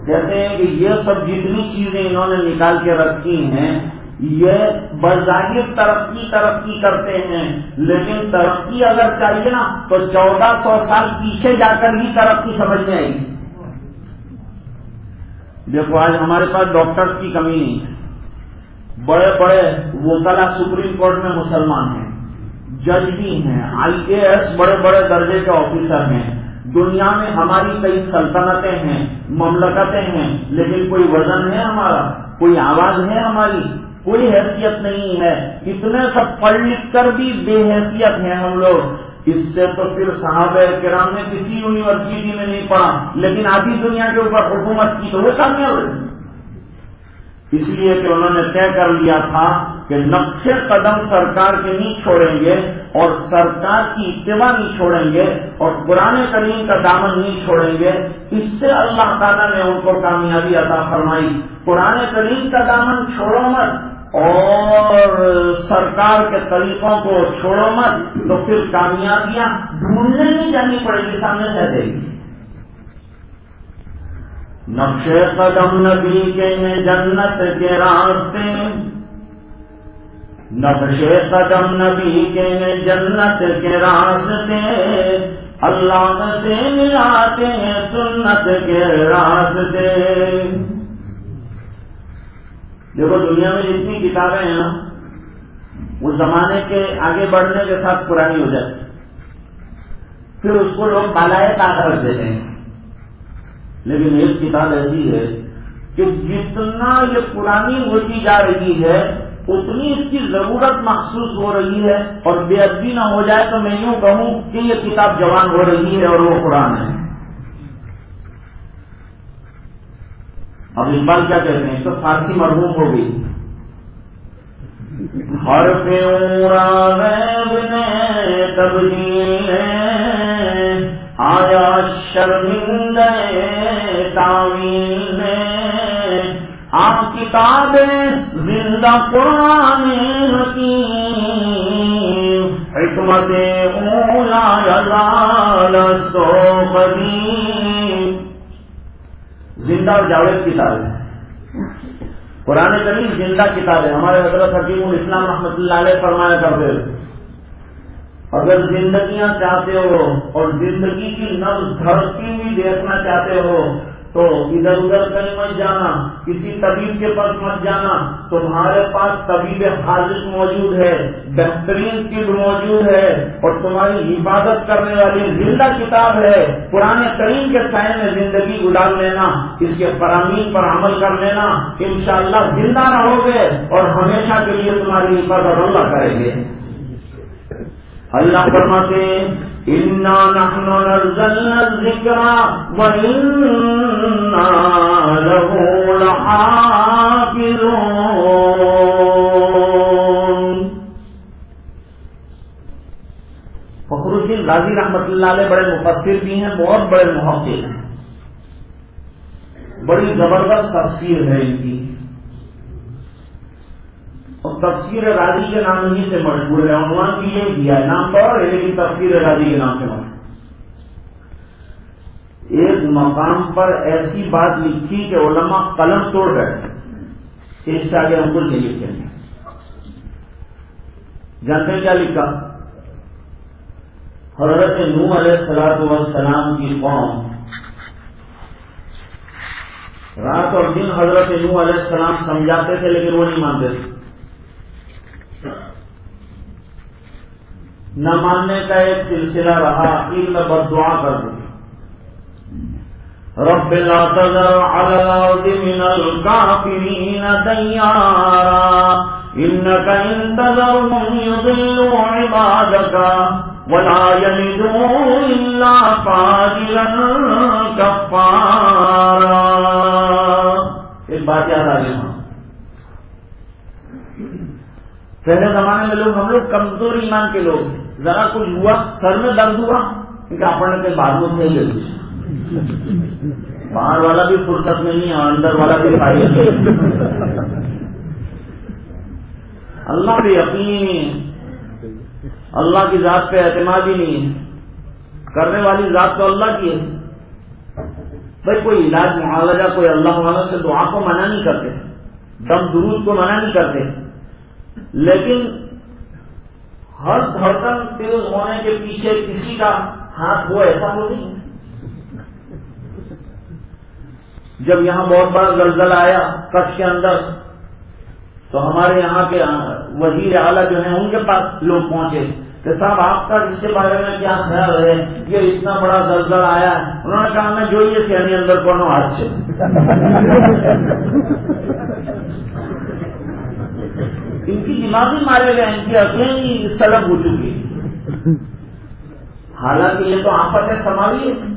کہتے ہیں کہ یہ سب جتنی چیزیں انہوں نے نکال کے رکھی ہیں یہ بظاہر ترقی ترقی کرتے ہیں۔ لیکن ترقی اگر چاہیے نا، تو چودہ سو سال پیچھے جا کر ہی ترقی سمجھ میں آئے گی۔ دیکھو، آج ہمارے پاس ڈاکٹر کی کمی نہیں ہے۔ بڑے بڑے وکلا سپریم کورٹ میں مسلمان ہیں۔ جج بھی ہیں۔ آئی اے ایس بڑے بڑے درجے کے آفیسر ہیں۔ دنیا میں ہماری کئی سلطنتیں ہیں، مملکتیں ہیں، لیکن کوئی وزن ہے ہمارا؟ کوئی آواز ہے ہماری؟ کوئی حیثیت نہیں ہے۔ اتنے سب پڑھ لکھ کر بھی بے حیثیت ہیں ہم لوگ۔ اس سے تو پھر صحابہ کرام نے کسی یونیورسٹی میں نہیں پڑھا، لیکن آدھی دنیا کے اوپر حکومت کی تو وہ کامیاب اس لیے کہ انہوں نے طے کر لیا تھا کہ نقش قدم سرکار کے نہیں چھوڑیں گے اور سرکار کی اتباع نہیں چھوڑیں گے اور پرانے کریم کا دامن نہیں چھوڑیں گے۔ اس سے اللہ تعالیٰ نے ان کو کامیابی عطا فرمائی۔ پرانے کریم کا دامن چھوڑو مت۔ اور سرکار کے طریقوں کو چھوڑو مت، تو پھر کامیابیاں ڈھونڈنے نہیں جانی پڑے گی، سامنے سے دے گی۔ نقش قدم نبی کے جنت کے راستے نقش قدم نبی کے جنت کے راستے اللہ سے ملاتے ہیں سنت کے راستے دیکھو، دنیا میں جتنی کتابیں ہیں نا اس زمانے کے آگے بڑھنے کے ساتھ پرانی ہو جاتی پھر اس کو لوگ بالائے طاقت رکھ دیتے ہیں۔ لیکن ایک کتاب ایسی ہے کہ جتنا یہ پرانی ہوتی جا رہی ہے، اتنی اس کی ضرورت محسوس ہو رہی ہے۔ اور بے ادبی نہ ہو جائے تو میں یوں کہوں کہ یہ کتاب جوان ہو رہی ہے اور وہ قرآن ہے۔ اب اقبال کیا کہتے ہیں؟ اس تو فارسی مرحوم ہو گئی۔ ہر تبدیل آیا شرمند تعویل آپ کتاب زندہ قرآن حکیم، حکمت اولا یزال سو قدیم۔ زندہ اور جاوید کتاب ہے۔ قرآن کریم زندہ کتاب ہے۔ ہمارے حضرت حکیم الاسلام رحمۃ اللہ علیہ فرمایا کرتے اگر زندگیاں چاہتے ہو اور زندگی کی نبز دھڑکتی ہوئی دیکھنا چاہتے ہو تو ادھر ادھر کہیں مت جانا، کسی طبیب کے پاس مت جانا۔ تمہارے پاس طبیب حاضر موجود ہے، بہترین کٹ موجود ہے اور تمہاری حفاظت کرنے والی زندہ کتاب ہے۔ پرانے کریم کے سائے میں زندگی گزار لینا، اس کے فرامین پر عمل کر لینا۔ انشاءاللہ زندہ رہو گے اور ہمیشہ کے لیے تمہاری حفاظت اللہ کریں گے۔ اللہ فرماتے انا نحن نزلنا الذکر وإنا له لحافظون فخر الدین غازی رحمت اللہ علیہ بڑے مفسر بھی ہیں، بہت بڑے محقق ہیں۔ بڑی زبردست تفسیر ہے ان کی۔ تفسیر راضی کے نام ہی سے مشہور ہے۔ عنوان بھی یہ دیا ہے۔ نام تو اور ہے لیکن تفسیر راضی کے نام سے مشہور ایک مقام پر ایسی بات لکھی کہ علماء قلم توڑ گئے۔ اس سے آگے ہم کچھ نہیں لکھیں گے جانتے کیا لکھا؟ حضرت نوح علیہ السلاط والسلام کی قوم۔ رات اور دن حضرت نوح علیہ السلام سمجھاتے تھے لیکن وہ نہیں مانتے۔ تھے نہ ماننے کا ایک سلسلہ رہا عید میں بد دعا کر دوں۔ رب لا تذر على الارض من الكافرين ديارا انك ان تذرهم يضلوا عبادك ولا يلدوا الا فاجرا كفارا۔ ایک بات یاد آ گئی۔ پہلے زمانے میں لوگ ہم لوگ کمزور ایمان کے لوگ ذرا کچھ ہوا، سر میں درد ہوا کیونکہ اپنے کے بعد میں لے باہر والا بھی فرصت میں نہیں اور اندر والا بھی نہیں اللہ پہ یقین نہیں ہے اللہ کی ذات پہ اعتماد ہی نہیں ہے۔ کرنے والی ذات تو اللہ کی ہے۔ بھائی کوئی علاج، معالجہ، کوئی اللہ والا سے دعا کو منع نہیں کرتے۔ دم درود کو منع نہیں کرتے۔ لیکن ہر دھڑکن تیز ہونے کے پیچھے کسی کا ہاتھ ہو ایسا ہو نہیں؟ جب یہاں بہت بڑا زلزل آیا کچھ کے اندر، تو ہمارے یہاں کے وزیر اعلیٰ جو ہیں، ان کے پاس لوگ پہنچے۔ کہ صاحب، آپ کا اس کے بارے میں کیا خیال ہے؟ یہ اتنا بڑا زلزل آیا ہے۔ انہوں نے کہا، میں جو یہ سیانی اندر کون آج سے۔ ان کی دماغی مارے گئے ان کی عقلیں ہی سلب ہو چکی حالانکہ یہ تو آفت ہے سماوی ہے۔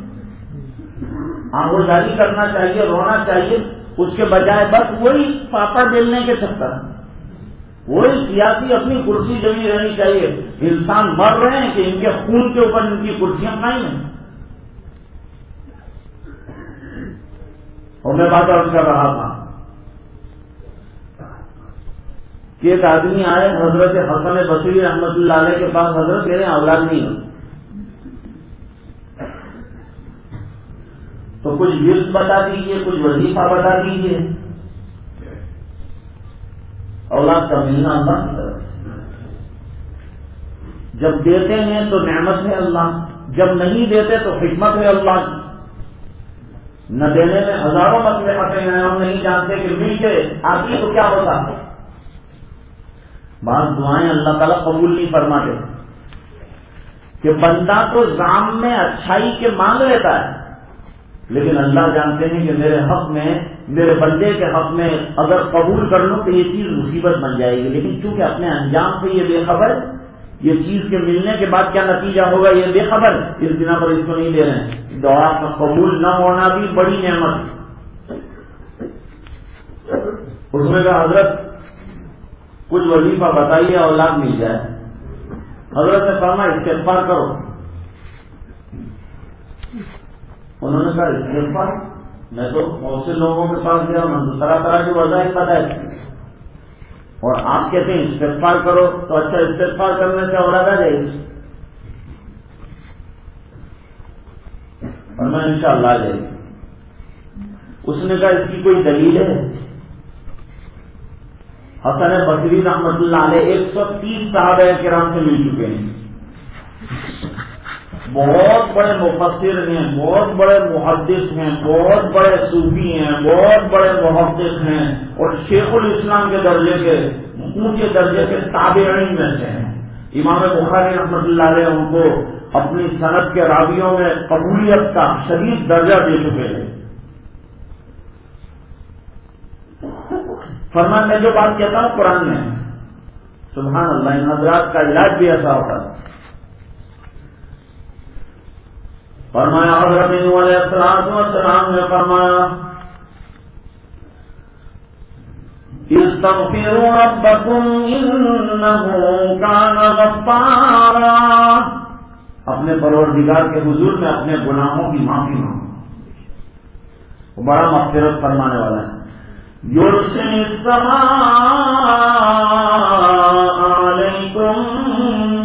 آگوزاری کرنا چاہیے، رونا چاہیے، اس کے بجائے بس وہی پاپا بیلنے کے چکر۔ وہی سیاسی اپنی کرسی جمی رہنی چاہیے۔ انسان مر رہے ہیں کہ ان کے خون کے اوپر ان کی کرسیاں کھائی ہیں۔ اور میں بات اور کر رہا تھا۔ کہ ایک آدمی آئے، حضرت حسن بصری رحمت اللہ علیہ کے پاس، حضرت میرے اولاد نہیں ہو تو کچھ ورد بتا دیجیے کچھ وظیفہ بتا دیجیے اولاد کا ملنا اللہ کی طرف سے جب دیتے ہیں تو نعمت ہے اللہ، جب نہیں دیتے تو حکمت ہے اللہ۔ کی نہ دینے میں ہزاروں مسئلے پڑتے ہیں، ہم نہیں جانتے کہ مل کے آتی تو کیا ہوتا؟ ہے بعض دعائیں اللہ تعالیٰ قبول نہیں فرماتے۔ کہ بندہ تو زام میں اچھائی کے مانگ لیتا ہے، لیکن اللہ جانتے ہیں کہ میرے حق میں، میرے بندے کے حق میں اگر قبول کر لوں تو یہ چیز مصیبت بن جائے گی۔ لیکن چونکہ اپنے انجام سے یہ بے خبر، یہ چیز کے ملنے کے بعد کیا نتیجہ ہوگا؟ یہ بے خبر۔ اس بنا پر اس کو نہیں دے رہے۔ ہیں دعا کا قبول نہ ہونا بھی بڑی نعمت۔ اس میں کہا حضرت کچھ وظیفہ بتائیے اولاد مل جائے۔ حضرت نے فرما استغفار کرو۔ انہوں نے کہا، استغفار؟ میں تو بہت سے لوگوں کے پاس گیا ہوں طرح طرح کی وضاحت بتائے۔ اور آپ کہتے ہیں، استغفار کرو، تو اچھا استغفار کرنے سے اولاد آ جائے گی اور میں ان شاء اللہ آ جائے گی اس نے کہا، اس کی کوئی دلیل ہے؟ حسن بصری رحمت اللہ علیہ ایک سو تیس صحابہ کرام سے مل چکے ہیں۔ بہت بڑے مفسر ہیں، بہت بڑے محدث ہیں، بہت بڑے صوفی ہیں، بہت بڑے محدث ہیں۔ اور شیخ الاسلام کے درجے کے، اونچے درجے کے تابعین میں سے ہیں۔ امام بخاری رحمت اللہ علیہ ان کو اپنی صنعت کے راویوں میں قبولیت کا شدید درجہ دے چکے ہیں۔ فرمان میں جو بات کہتا ہوں قرآن میں، سبحان اللہ، ان حضرات کا علاج بھی ایسا ہوتا ہے فرمایا، حضرت علیہ السلام والسلام نے فرمایا، استغفروا ربكم انه كان غفارا اپنے پروردگار کے حضور میں اپنے گناہوں کی معافی مانگو۔ وہ بڑا مغفرت فرمانے والا ہے۔ يرسل السماء عليكم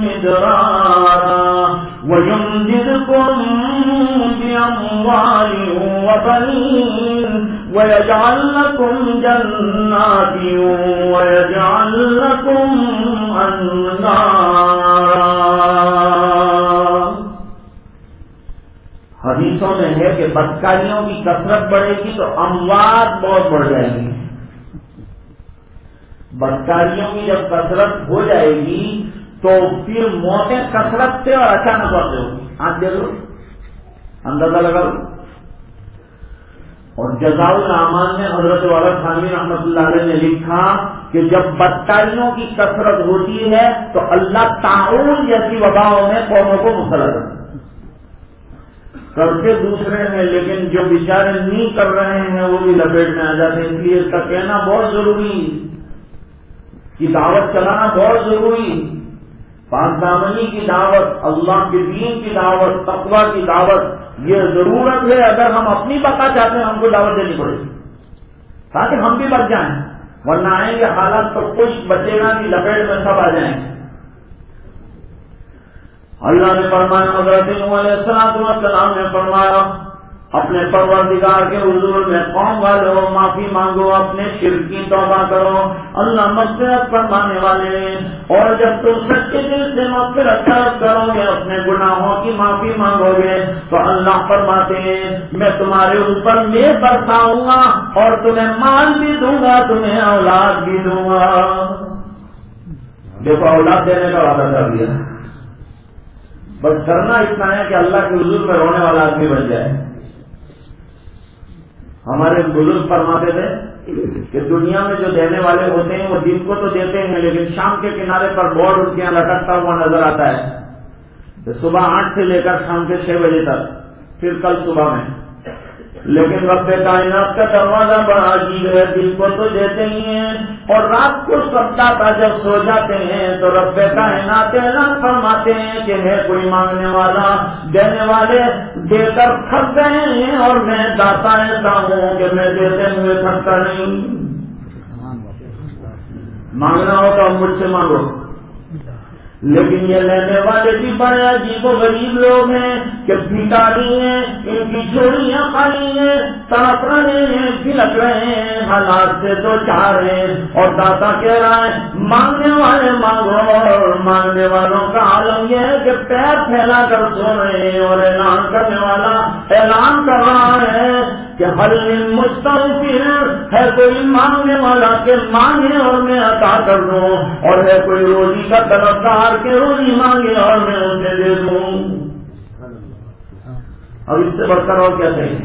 مدرارا ويمددكم بأموال وبنين ويجعل لكم جنات ويجعل لكم أنهارا حدیثوں میں ہے کہ بدکاریوں کی کثرت بڑھے گی تو اموات بہت بڑھ جائے گی۔ بدکاریوں کی جب کثرت ہو جائے گی تو پھر موتیں کثرت سے اور اچانک ہوتے ہوگی آج دے لو۔ اندازہ لگا لو۔ اور جزاء الرحمان نے حضرت والا خانوی رحمت اللہ علیہ نے لکھا کہ جب بدکاریوں کی کثرت ہوتی ہے تو اللہ تعاون جیسی وباؤں میں قوموں کو مسلط کرتے دوسرے ہیں، لیکن جو بیچارے نہیں کر رہے ہیں، وہ بھی لپیٹ میں آ جاتے ہیں۔ اس لیے اس کا کہنا بہت ضروری کی دعوت چلانا بہت ضروری پاک دامنی کی دعوت، اللہ کے دین کی دعوت تقوا کی دعوت، یہ ضرورت ہے۔ اگر ہم اپنی بتا چاہتے ہیں، ہم کو دعوت دینی پڑے گی۔ تاکہ ہم بھی بچ جائیں۔ ورنہ آئیں گے، حالات تو کچھ بچے گا کہ لپیٹ میں سب آ جائیں۔ گے اللہ نے فرمایا حضرت علیہ السلام نے فرمایا، اپنے پروردگار کے حضور میں قوم والے ہو، معافی مانگو، اپنے شر کی توبہ کرو۔ اللہ مغفرت فرمانے والے اور جب تم سچے دل سے مغفرت طرف کرو گے، اپنے گناہوں کی معافی مانگو گے، تو اللہ فرماتے ہیں، میں تمہارے اوپر میں برساؤں گا اور تمہیں مال بھی دوں گا، تمہیں اولاد بھی دوں گا۔ دیکھو، اولاد دینے کا وعدہ کر دیا۔ بس کرنا اتنا ہے کہ اللہ کے حضور میں رونے والا آدمی بن جائے۔ ہمارے بزرگ فرماتے تھے کہ دنیا میں جو دینے والے ہوتے ہیں وہ دن کو تو دیتے ہیں، لیکن شام کے کنارے پر بورڈ ان کے یہاں لٹکتا ہوا نظر آتا ہے۔ صبح آٹھ سے لے کر شام کے چھ بجے تک، پھر کل صبح میں۔ لیکن رب کائنات کا دروازہ بڑا عجیب ہے، دل کو تو دیتے ہی ہیں۔ اور رات کو سپتا کا جب سو جاتے ہیں، تو رب کائنات اعلان فرماتے ہیں کہ ہے کوئی مانگنے والا، دینے والے دے کر تھک گئے ہیں اور میں داتا ایسا ہوں کہ میں دیتے ہوئے تھکتا نہیں۔ مانگنا ہو تو مجھ سے مانگو۔ لیکن یہ لینے والے بھی بڑے عجیب و غریب لوگ ہیں کہ بھکاری ہیں، ان کی چوریاں خالی ہیں، تڑپ رہے ہیں بلک رہے ہیں، حالات سے دو چار ہیں۔ اور داتا کہہ رہا ہے، مانگنے والے مانگو اور مانگنے والوں کا عالم یہ ہے کہ پیر پھیلا کر سو رہے ہیں اور اعلان کرنے والا اعلان کر رہا ہے۔ کہ ہر مستقل ہے کوئی مانگنے والا کہ مانگے اور میں عطا کر دوں، اور ہے کوئی روزی کا طرفدار کے روزی مانگے اور میں اسے دے دوں۔ اب اس سے بڑھ کر اور کیا کہیں؟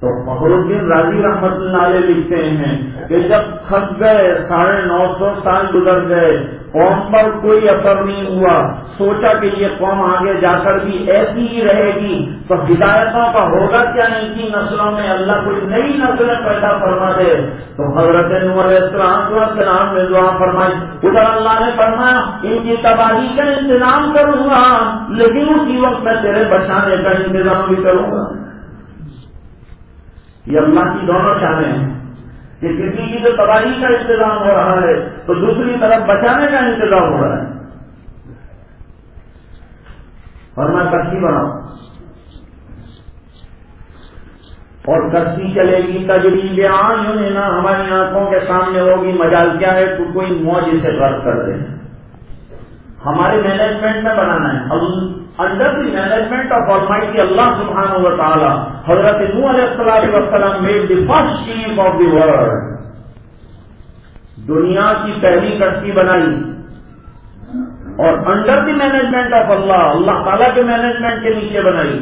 تو الدین راضی رحمت اللہ علیہ لکھتے ہیں کہ جب تھک گئے، ساڑھے نو سو سال گزر گئے قوم پر کوئی اثر نہیں ہوا۔ سوچا کہ یہ قوم آگے جا کر بھی ایسی ہی رہے گی۔ تو ہدایتوں کا ہوگا کیا ان کی نسلوں میں اللہ کوئی نئی نسلیں پیدا فرما دے؟ تو حضرت السلام نے دعا فرمائی۔ ادھر اللہ نے فرمایا، ان کی تباہی کا انتظام کروں گا، لیکن اسی وقت میں تیرے بچانے کا انتظام بھی کروں گا۔ یہ اللہ کی دونوں چاہیں ہیں۔ کہ کسی کی جو تباہی کا انتظام ہو رہا ہے۔ تو دوسری طرف بچانے کا انتظام ہو رہا ہے۔ اور میں کشتی بناؤں اور کشتی چلے گی تجریب نا، ہماری آنکھوں کے سامنے ہوگی مجال کیا ہے، تو کوئی موج اسے غرض کر دے۔ ہمارے مینجمنٹ میں بنانا ہے۔ Under the management of all اللہ سبحانہ و تعالی حضرت نو علیہ السلام وسلم made the first chief of the world دنیا کی پہلی کشتی بنائی اور انڈر دی مینجمنٹ آف اللہ اللہ تعالیٰ کے مینجمنٹ کے نیچے بنائی۔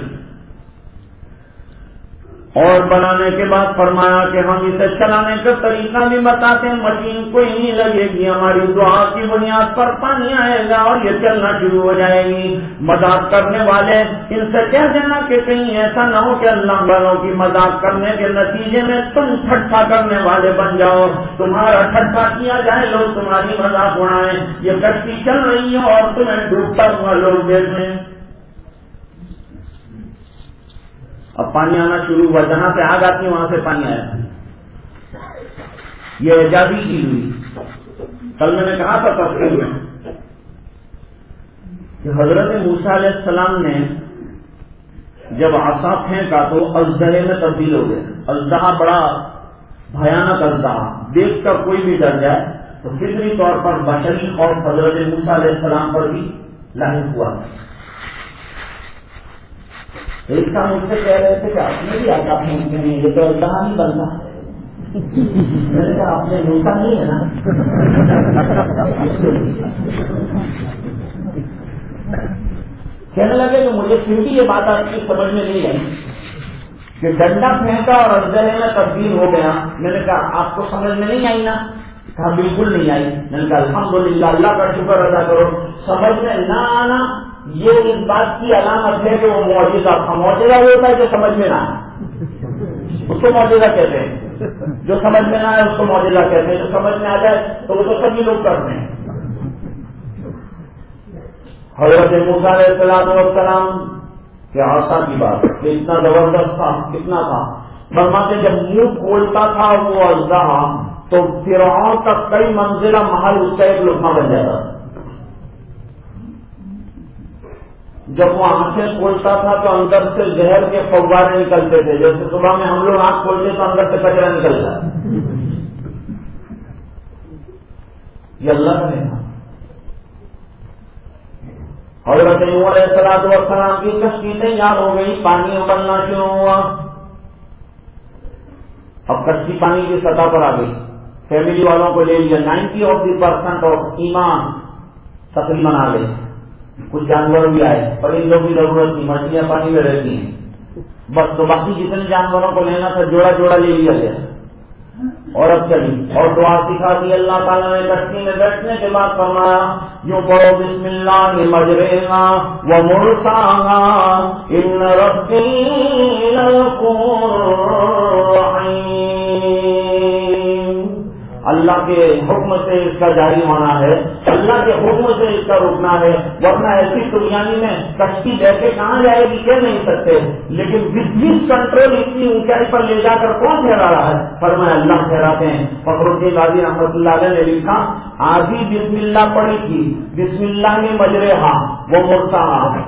اور بنانے کے بعد فرمایا کہ ہم اسے چلانے کا طریقہ بھی بتاتے ہیں۔ مشین کوئی نہیں لگے گی، ہماری دعا کی بنیاد پر پانی آئے گا اور یہ چلنا شروع ہو جائے گی۔ مذاق کرنے والے ان سے کہہ دینا کہ کہیں ایسا نہ ہو کہ اللہ والوں کی مذاق کرنے کے نتیجے میں تم ٹھٹا کرنے والے بن جاؤ۔ تمہارا ٹھٹا کیا جائے، لوگ تمہاری مذاق اڑائیں۔ یہ کشتی چل رہی ہے اور تمہیں ڈوبتا ہوا لوگ دیکھیں اب پانی آنا شروع ہوا، جہاں سے آگ آتی ہے وہاں سے پانی آیا۔ یہ اعجازی چیز ہوئی۔ کل میں نے کہا تھا تفصیل میں کہ حضرت موسا علیہ السلام نے جب آسا پھینکا تو ازدہے میں تبدیل ہو گئے۔ ازدہا بڑا بھیانک ازدہا دیکھ کر کوئی بھی ڈر جائے تو فطری طور پر بشری اور حضرت موسا علیہ السلام پر بھی لاحق ہوا۔ ایک کام مجھ سے کہہ رہے تھے کہ آپ نے بھی آتا پھینکتے ہیں یہ تو اللہ نہیں بنتا میں نے کہا، آپ نے لوٹا نہیں ہے نا۔ کہنے لگے کہ مجھے پھر بھی یہ بات آپ کی سمجھ میں نہیں آئی۔ کہ ڈنڈا پھینکا اور ازدے میں تبدیل ہو گیا۔ میں نے کہا، آپ کو سمجھ میں نہیں آئی نا؟ کہا، بالکل نہیں آئی۔ میں نے کہا، الحمدللہ، اللہ کا شکر ادا کرو۔ سمجھ میں نہ آنا یہ اس بات کی علامت ہے کہ وہ موجودہ تھا۔ موجودہ وہ ہوتا ہے جو سمجھ میں نہ آئے۔ اس کو موجودہ کہتے ہیں۔ جو سمجھ میں نہ آئے، اس کو موجودہ کہتے ہیں۔ جو سمجھ میں آ جائے، تو وہ تو سبھی لوگ کرتے ہیں۔ حضرت علیہ السلام السلام کے آسا کی بات کہ اتنا زبردست تھا، کتنا تھا؟ برما سے جب منہ کھولتا تھا وہ اجزا تو فرعون تک کئی منزلہ محل اس کا ایک لکما بن جاتا تھا۔ جب وہ آنکھیں کھولتا تھا تو اندر سے زہر کے فوارے نکلتے تھے۔ جیسے صبح میں ہم لوگ آنکھ کھولتے تو اندر سے کچرا نکلتا۔ یہ اللہ کا نعمت حضرت علیہ السلام والسلام کی کشتی تیار ہو گئی پانی ابلنا شروع ہوا۔ اب کشتی پانی کی سطح پر آ گئی۔ فیملی والوں کو لے لیا۔ Ninety of the percent of ایمان تقریباً آ گئی کچھ جانور بھی آئے پرندوں کی ضرورت تھی مچھلیاں پانی میں رہتی ہیں۔ بس تو باقی جتنے جانوروں کو لینا تھا، جوڑا جوڑا لے لیا گیا۔ اور اب چلی۔ اور دعا سکھا دی اللہ تعالیٰ نے کشتی میں بیٹھنے کے بعد فرمایا یوں پڑھو بسم اللہ مجرے گا وہ مرسانا ان ربی اللہ کے حکم سے اس کا جاری ہونا ہے، اللہ کے حکم سے اس کا رکنا ہے۔ ورنہ ایسی دریانی میں کشتی بیٹھے کہاں جائے گی؟ کہہ نہیں سکتے۔ لیکن بزنس کنٹرول اتنی اونچائی پر لے جا کر کون ٹھہرا رہا ہے؟ پر میں اللہ ٹھہراتے ہیں۔ فخر الدین غازی رحمۃ اللہ علیہ نے لکھا آدھی بسم اللہ پڑھی تھی۔ بسم اللہ میں مجرے ہاں وہ مرتا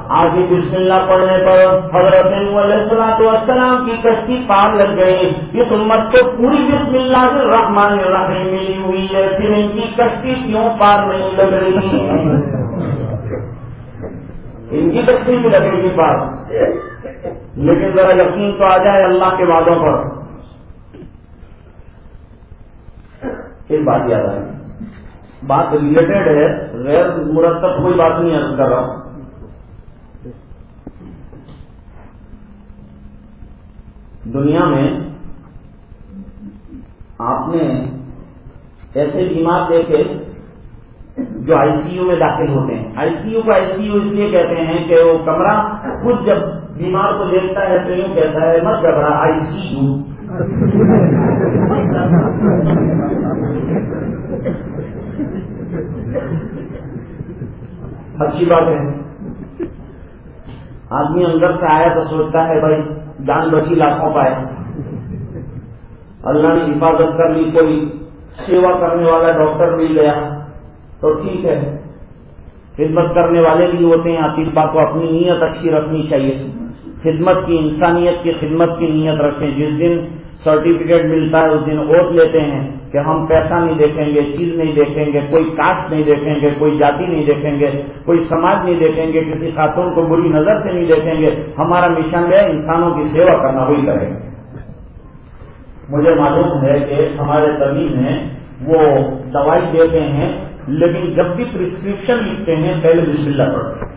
آدھی بسم اللہ پڑھنے پر حضرت السلام کی کشتی پار لگ گئی۔ اس امت کو پوری بسم اللہ رحمان الرحیم ملی ہوئی ہے۔ پھر ان کی کشتی کیوں پار نہیں لگ رہی ان کی کشتی بھی لگے گی پار۔ لیکن ذرا یقین تو آ جائے اللہ کے وعدوں پر۔ ایک بات یاد آئی۔ بات ریلیٹڈ ہے، غیر مرتب کوئی بات نہیں کر رہا ہوں۔ دنیا میں آپ نے ایسے بیمار دیکھے جو آئی سی یو میں داخل ہوتے ہیں۔ آئی سی یو کو آئی سی یو اس لیے کہتے ہیں کہ وہ کمرہ خود جب بیمار کو دیکھتا ہے تو یوں کہتا ہے، مت گھبرا آئی سی یو اچھی بات ہے۔ آدمی اندر سے آیا تو سوچتا ہے بھائی جان بچی لاکھوں پائے اللہ نے حفاظت کر لی، کوئی سیوا کرنے والا ڈاکٹر مل گیا۔ تو ٹھیک ہے۔ خدمت کرنے والے بھی ہوتے ہیں آتیفا کو اپنی نیت اچھی رکھنی چاہیے۔ خدمت کی، انسانیت کی خدمت کی نیت رکھیں۔ جس دن سرٹیفکیٹ ملتا ہے، اس دن ووٹ لیتے ہیں۔ کہ ہم پیسہ نہیں دیکھیں گے، چیز نہیں دیکھیں گے، کوئی کاسٹ نہیں دیکھیں گے، کوئی جاتی نہیں دیکھیں گے، کوئی سماج نہیں دیکھیں گے، کسی خاتون کو بری نظر سے نہیں دیکھیں گے۔ ہمارا مشن ہے انسانوں کی سیوا کرنا، وہی کریں گے۔ مجھے معلوم ہے کہ ہمارے طبیب میں وہ دوائی دیتے ہیں، لیکن جب بھی پرسکرپشن لکھتے ہیں، پہلے بسم اللہ پڑھتے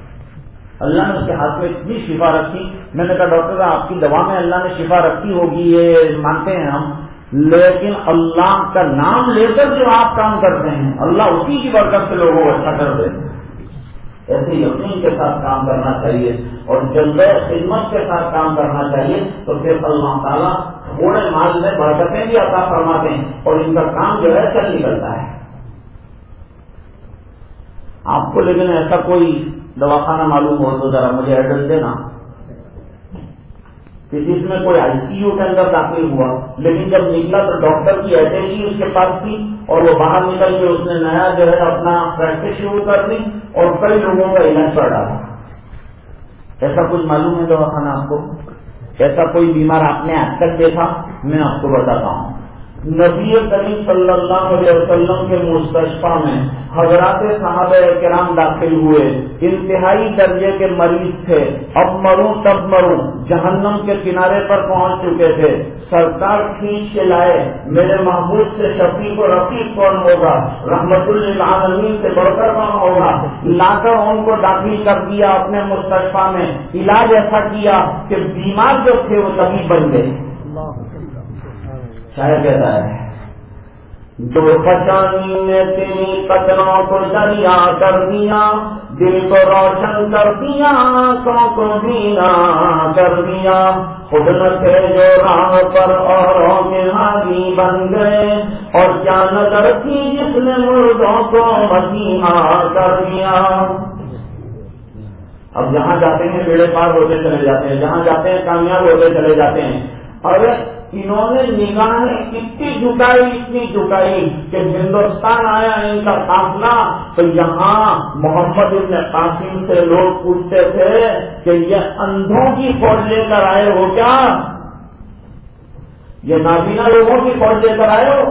اللہ نے اس کے ہاتھ میں اتنی شفا رکھی۔ میں نے کہا، ڈاکٹر صاحب، آپ کی دوا میں اللہ نے شفا رکھی ہوگی، یہ مانتے ہیں ہم۔ لیکن اللہ کا نام لے کر جو آپ کام کرتے ہیں، اللہ اسی کی برکت سے لوگوں کو اچھا کر دیں ایسے یقین کے ساتھ کام کرنا چاہیے اور جلد خدمت کے ساتھ کام کرنا چاہیے تو پھر اللہ تعالیٰ تھوڑے مال میں برکتیں بھی عطا فرماتے ہیں اور ان کا کام جو ہے چل نکلتا ہے۔ آپ کو لیکن ایسا کوئی دواخانہ معلوم ہو تو ذرا مجھے ایڈریس دینا۔ جس میں کوئی آئی سی یو کے اندر داخل ہوا، لیکن جب نکلا تو ڈاکٹر کی اٹینڈی اس کے پاس تھی اور وہ باہر نکل کے اس نے نیا جو ہے اپنا پریکٹس شروع کر دی اور کئی لوگوں کا علاج کر ڈالا ایسا کچھ معلوم ہے دواخانہ آپ کو؟ ایسا کوئی بیمار آپ نے آج تک دیکھا؟ میں آپ کو بتاتا ہوں۔ نبی کریم صلی اللہ علیہ وسلم کے مستشفہ میں حضرات صحابہ کرام داخل ہوئے۔ انتہائی درجے کے مریض تھے۔ اب مروں تب مروں جہنم کے کنارے پر پہنچ چکے تھے۔ سرکار کھینچ کے لائے۔ میرے محبوب سے شفیق و رفیق کون ہوگا؟ رحمت اللہ سے بڑھ کر کون ہوگا؟ لا کر ان کو داخل کر دیا اپنے مستشفہ میں۔ علاج ایسا کیا کہ بیمار جو تھے وہ تبھی بن گئے۔ شاید کہتا ہے جو پچانی نے تیری قدروں کو دریا کر دیا، دل کو روشن کر دیا، آنکھوں کو بینا کر دیا۔ خود نہ تھے جو راہ پر اوروں کے حاجی بن گئے، اور کیا نظر تھی جس نے مردوں کو مسیحا کر دیا۔ اب جہاں جاتے ہیں، بیڑے پار ہوتے چلے جاتے ہیں، جہاں جاتے ہیں، کامیاب ہوتے چلے جاتے ہیں۔ اور انہوں نے نگاہیں اتنی جھکائی اتنی جھکائی کہ ہندوستان آیا ان کا قافلہ تو یہاں محمد ابن قاسم سے لوگ پوچھتے تھے کہ یہ اندھوں کی فوج لے کر آئے ہو کیا؟ یہ نابینا لوگوں کی فوج لے کر آئے ہو؟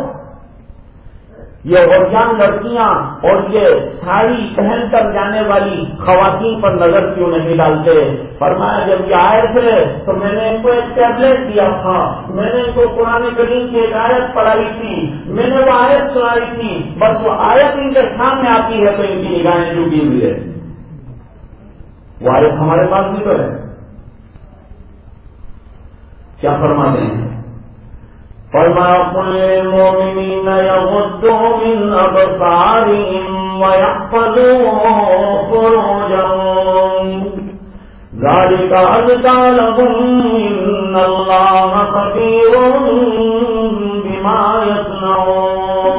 یہ غرجان لڑکیاں اور یہ ساڑی پہن کر جانے والی خواتین پر نظر کیوں نہیں ڈالتے؟ فرمایا جب یہ آئے تھے تو میں نے ان کو ایک ٹیبلٹ دیا تھا، میں نے ان کو پرانے کریم کی ایک آیت پڑھائی تھی، میں نے وہ آیت سنائی تھی، بس وہ آیت ان کے سامنے آتی ہے تو ان کی نگاہیں ڈوبی ہوئی ہے وہ آیت ہمارے پاس بھی تو ہے۔ کیا فرماتے ہیں؟ فما للمؤمنين يغضوا من أبصارهم ويحفظوا فروجهم. ذلك أزكى لهم إن الله خبير بما يصنعون.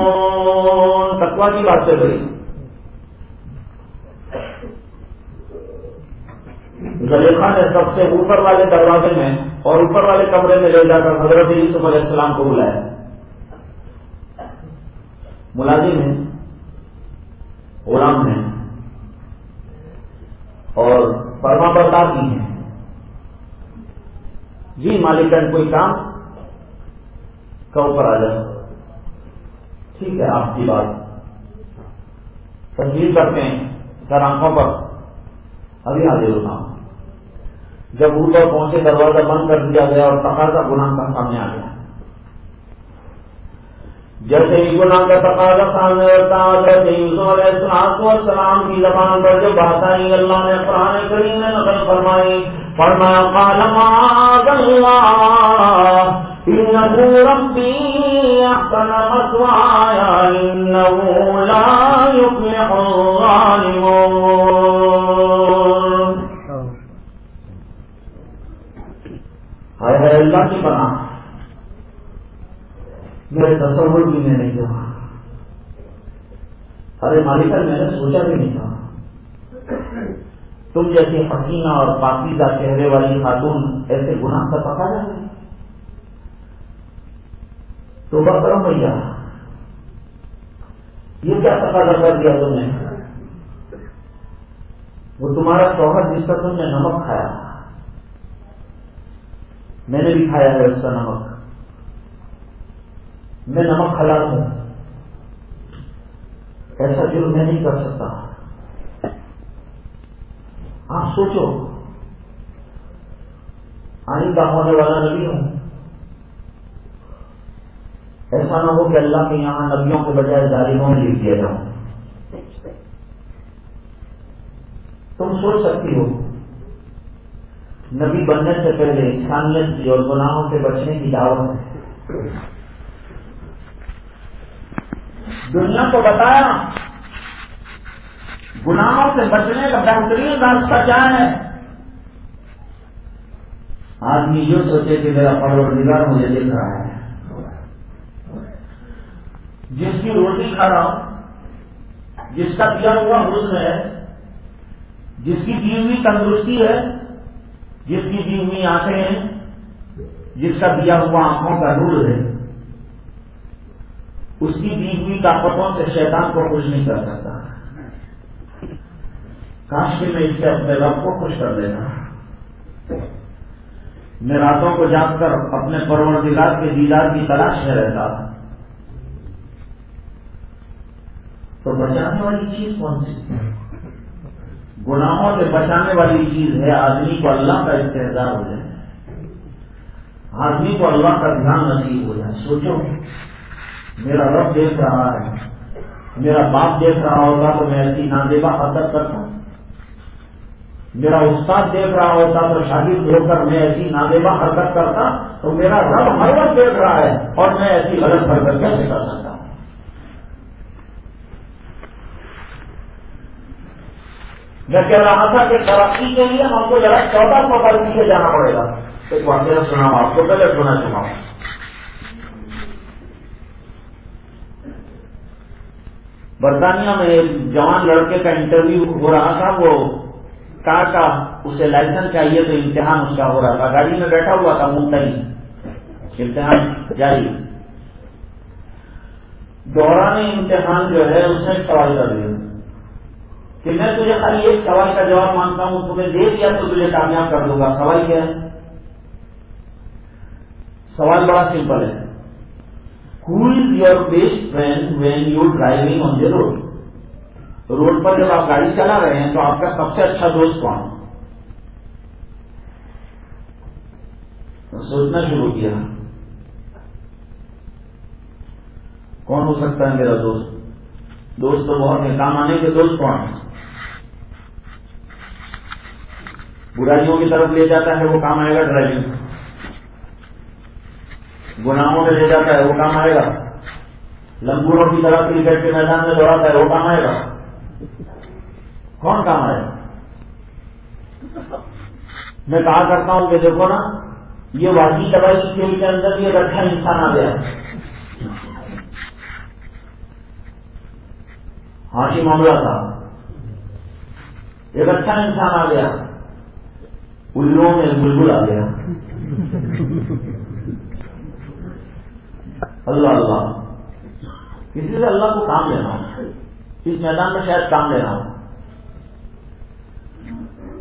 تقوى کی بات چل رہی زلیخا نے سب سے اوپر والے دروازے میں اور اوپر والے کمرے میں لے جا کر حضرت یوسف علیہ السلام کو بلایا۔ ملازم ہے غلام ہے اور فرما بردار بھی ہیں۔ جی مالکن کوئی کام؟ کا اوپر آ جائے ٹھیک ہے، آپ کی بات۔ تصویر کرتے ہیں، سر آنکھوں پر۔ ابھی حاضر ہوتا ہوں جب اوپر پہنچے، دروازہ بند کر دیا گیا اور تقاضا گناہ کا سامنے آ گیا۔ جیسے ہی گناہ کا تقاضا سامنے ہوتا علیہ السلام کو السلام کی زبان پر جو بات آئی، اللہ نے قرآن کریم نے نقل فرمائی، فرمایا، قال اللہ؟ إنه ربي أحسن مثواي إنه لا يفلح الظالمون ہے اللہ کی بنا میرے تصور بھی میں نہیں ہوا ارے مالکہ میں نے سوچا بھی نہیں تھا۔ تم جیسے حسینہ اور پاکیزہ چہرے والی خاتون ایسے گناہ کا پکا جائے تو کرو بھیا۔ یہ کیا پتا کر دیا تم نے؟ وہ تمہارا شوہر جس کا تم نے نمک کھایا۔ میں نے بھی کھایا ہے اس کا نمک۔ میں نمک کھلا ہوں۔ ایسا جرم میں نہیں کر سکتا۔ آپ سوچو۔ آئندہ ہونے والا نبی ہوں۔ ایسا نہ ہو کہ اللہ کے یہاں نبیوں کے بجائے ظالموں میں لکھ دیا جاؤں تم سوچ سکتی ہو۔ نبی بننے سے پہلے انسانیت کی اور گناہوں سے بچنے کی دعوت ہے۔ دنیا کو بتایا، گناہوں سے بچنے کا بہترین راستہ کیا ہے؟ آدمی یہ سوچے کہ میرا پرور مجھے دیکھ رہا ہے۔ جس کی روٹی کھا رہا ہوں، جس کا دیا ہوا حسن ہے، جس کی دی ہوئی تندرستی ہے جس کی دی ہوئی آنکھیں ہیں، جس کا دیا ہوا آنکھوں کا نور ہے، اس کی دی ہوئی طاقتوں سے شیطان کو خوش نہیں کر سکتا۔ کاش میں اس سے اپنے رب کو خوش کر دینا میں راتوں کو جاگ کر اپنے پروردگار کے دیدار کی تلاش میں رہتا۔ تو بچانے والی چیز کون سی؟ گناہوں سے بچانے والی چیز ہے، آدمی کو اللہ کا استحصال ہو جائے۔ آدمی کو اللہ کا دھیان نصیب ہو جائے۔ سوچو، میرا رب دیکھ رہا ہے، میرا باپ دیکھ رہا ہوگا تو میں ایسی نادیبا حرکت کرتا۔ ہوں میرا استاد دیکھ رہا ہوتا تو شادی ہو کر میں ایسی نادیبا حرکت کرتا۔ تو میرا رب ہر وقت دیکھ رہا ہے اور میں ایسی غلط حرکت کیسے کر سکتا ہوں میں کہہ رہا تھا کہ ترقی کے لیے ہم کو ذرا چودہ سو پر پیچھے جانا پڑے گا۔ ایک واقعہ سنا آپ کو، پہلے سنا چکا برطانیہ میں ایک جوان لڑکے کا انٹرویو ہو رہا تھا، وہ کار کا، اسے لائسنس چاہیے تو امتحان اس کا ہو رہا تھا۔ گاڑی میں بیٹھا ہوا تھا منتری امتحان جاری۔ دوران امتحان جو ہے، اس نے سوال کر دیا۔ کہ میں تجھے خالی ایک سوال کا جواب مانگتا ہوں، تمہیں دے دیا تو تجھے کامیاب کر دوں گا۔ سوال کیا ہے؟ سوال بڑا سمپل ہے۔ Is your best friend when you driving on the road road پر جب آپ گاڑی چلا رہے ہیں تو آپ کا سب سے اچھا دوست کون؟ سوچنا شروع کیا۔ کون ہو سکتا ہے میرا دوست؟ دوست تو بہت ہے کام آنے کے دوست کون ہیں؟ برائیوں کی طرف لے جاتا ہے، وہ کام آئے گا ڈرائیونگ گناہوں میں لے جاتا ہے، وہ کام آئے گا۔ لمبوروں کی طرف کرکٹ کے میدان میں دوڑاتا ہے، وہ کام آئے گا۔ کون کام آئے گا؟ میں کہا کرتا ہوں کہ دیکھو نا، یہ واقعی دوائی کھیل کے اندر بھی ایک اچھا انسان آ گیا۔ ہاں ہاشی معاملہ تھا۔ ایک اچھا انسان آ گیا۔ الو میں بلبل آ گیا۔ اللہ اللہ۔ کسی سے اللہ کو کام لینا۔ ہو اس میدان میں شاید کام لینا۔ ہو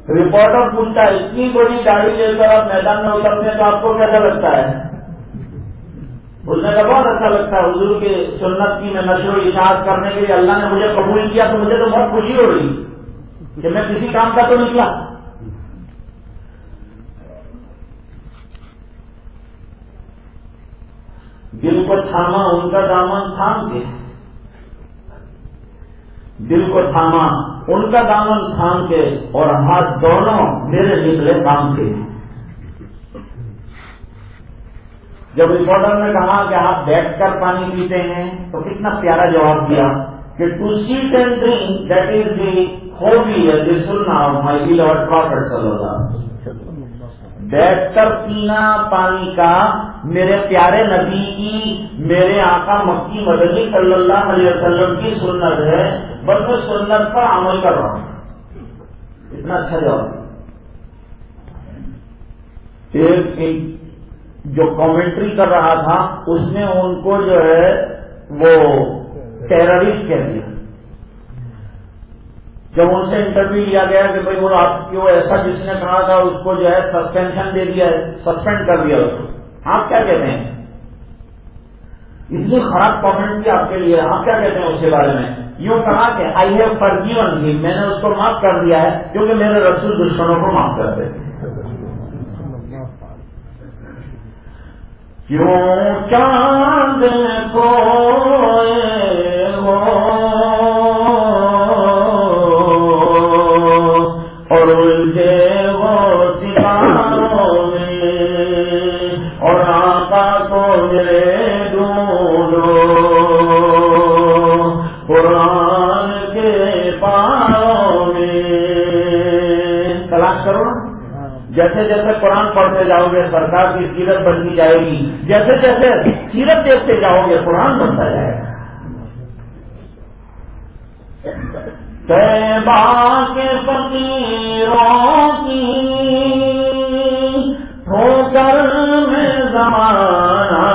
رپورٹر پوچھتا ہے، اتنی بڑی گاڑی لے کر آپ میدان میں اترتے ہیں تو آپ کو کیسا لگتا ہے؟ اس نے کہا بہت اچھا لگتا ہے۔ حضور کی سنت کی میں نشر و اشاعت کرنے کے لیے اللہ نے مجھے قبول کیا تو مجھے تو بہت خوشی ہو رہی کہ میں کسی کام کا تو نکلا دل کو تھاما، ان کا دامن تھام کے دل کو تھاما، ان کا دامن تھام کے اور ہاتھ دونوں میرے نکلے کام کے۔ جب رپورٹر نے کہا کہ آپ بیٹھ کر پانی پیتے ہیں، تو کتنا پیارا جواب دیا کہ to sit and drink, that is the hobby سننا مائی ویل اور پروفٹ صلی اللہ بیٹھ کر پینا پانی کا میرے پیارے نبی کی، میرے آقا مکی مدنی صلی اللہ علیہ وسلم کی سنت ہے۔ بس میں سنت پر عمل کر رہا ہوں۔ اتنا اچھا جواب۔ ایک جو کامنٹری کر رہا تھا، اس نے ان کو جو ہے وہ ٹیررسٹ کہہ دیا۔ جب ان سے انٹرویو لیا گیا کہ بھائی وہ آپ کی وہ ایسا جس نے کہا تھا اس کو جو ہے سسپینشن دے دیا ہے سسپینڈ کر دیا اس کو۔ آپ کیا کہتے ہیں؟ اتنی خراب کامنٹ تھی آپ کے لیے۔ آپ کیا کہتے ہیں اس کے بارے میں؟ یوں کہا کہ آئی ہیو پر بھی میں نے اس کو معاف کر دیا ہے کیونکہ میرے رسول دشمنوں کو معاف کر دیتے کیوں چاند کو جیسے جیسے قرآن پڑھتے جاؤ گے، سرکار کی سیرت بنتی جائے گی، جیسے جیسے سیرت دیکھتے جاؤ گے، قرآن بنتا جائے گا۔ کے فقیروں کی، ٹھوکر میں زمانہ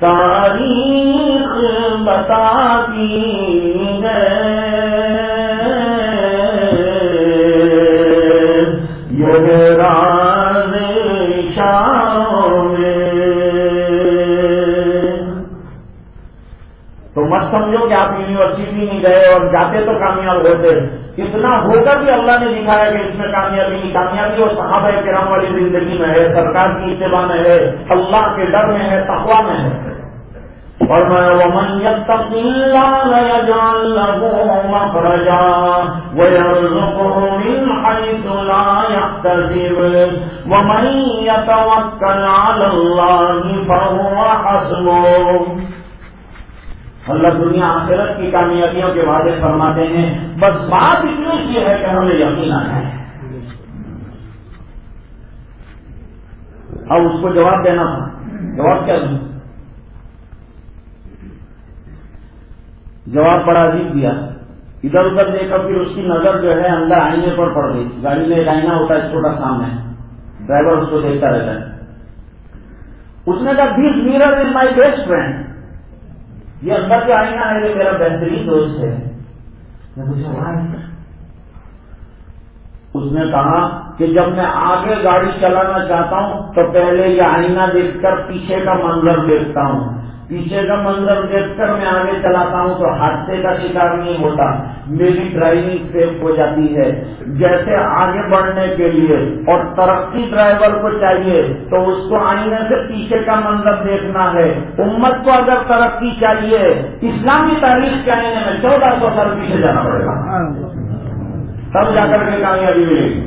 تاریخ بتاتی نہیں گئے اور جاتے تو کامیاب ہوتے۔ اتنا ہو کر بھی اللہ نے دکھایا کہ اس میں کامیابی نہیں کامیابی اور صحابہ کرام والی زندگی میں ہے، سرکار کی اتباع میں ہے، اللہ کے ڈر میں ہے تقوا میں ہے۔ اور میں ومن يتق الله يجعل له مخرجا ويرزقه من حيث لا يحتسب۔ ومن يتوكل على الله فهو حسبه۔ اللہ دنیا آخرت کی کامیابیوں کے وعدے فرماتے ہیں۔ بس بات اتنی سی ہے کہ ہمیں یقین آنا ہے۔ اب اس کو جواب دینا تھا۔ جواب کیا دوں؟ جواب بڑا عجیب دیا۔ ادھر ادھر دیکھا پھر اس کی نظر جو ہے اندر آئینے پر پڑ گئی۔ گاڑی میں ایک آئینہ ہوتا ہے، چھوٹا سامنے۔ ڈرائیور اس کو دیکھتا رہتا ہے۔ اس نے کہا this mirror is my best friend یہ اندر جو آئینہ ہے، یہ میرا بہترین دوست ہے۔ اس نے کہا کہ جب میں آگے گاڑی چلانا چاہتا ہوں، تو پہلے یہ آئینہ دیکھ کر پیچھے کا منظر دیکھتا ہوں۔ پیچھے کا منظر دیکھ کر میں آگے چلاتا ہوں، تو حادثے کا شکار نہیں ہوتا۔ میری ڈرائیونگ سیف ہو جاتی ہے۔ جیسے آگے بڑھنے کے لیے اور ترقی ڈرائیور کو چاہیے، تو اس کو آئینے سے پیچھے کا منظر دیکھنا ہے۔ امت کو اگر ترقی چاہیے، اسلامی تاریخ کے آئینے میں چودہ سو سال پیچھے جانا پڑے گا۔ تب جا کر کے کامیابی ملے گی۔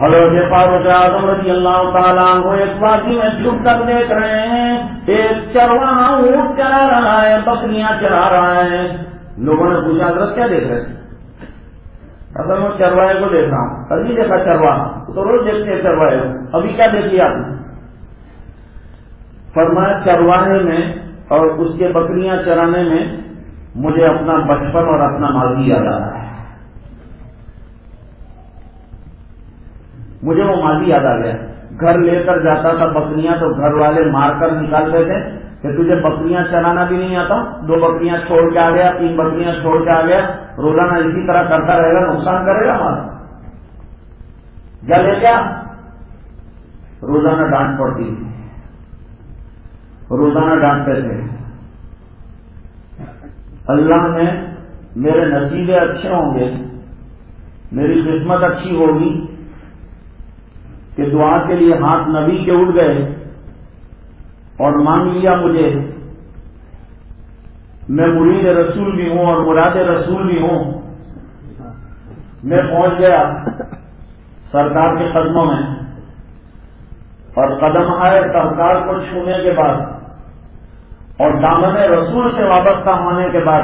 حضرت فاروق اعظم رضی اللہ تعالیٰ کو ایک وادی میں چھپ کر دیکھ رہے ہیں۔ ایک چرواہا اونٹ چلا رہا ہے، بکریاں چلا رہا ہے۔ لوگوں نے پوچھا، حضرت کیا دیکھ رہے اگر میں چرواہے کو دیکھ رہا ہوں۔ ابھی دیکھا چرواہا۔ تو روز دیکھتے ہیں چرواہے ابھی کیا دیکھیے آپ نے فرمایا، چرواہے میں اور اس کے بکریاں چرانے میں مجھے اپنا بچپن اور اپنا ماضی یاد آ رہا ہے۔ مجھے وہ ماضی یاد آ گیا۔ گھر لے کر جاتا تھا بکریاں تو گھر والے مار کر نکالتے تھے کہ تجھے بکریاں چلانا بھی نہیں آتا، دو بکریاں چھوڑ کے آ گیا، تین بکریاں چھوڑ کے آ گیا، روزانہ اسی طرح کرتا رہے گا، نقصان کرے گا ہمارا کیا لے روزانہ ڈانٹ پڑتی۔ تھی روزانہ ڈانٹتے تھے اللہ نے میرے نصیبے اچھے ہوں گے، میری قسمت اچھی ہوگی کہ دعا کے لیے ہاتھ نبی کے اٹھ گئے۔ اور مانگ لیا مجھے۔ میں مرید رسول بھی ہوں اور مراد رسول بھی ہوں۔ میں پہنچ گیا سرکار کے قدموں میں۔ اور قدم آئے سرکار کو چھونے کے بعد۔ اور دامن رسول سے وابستہ ہونے کے بعد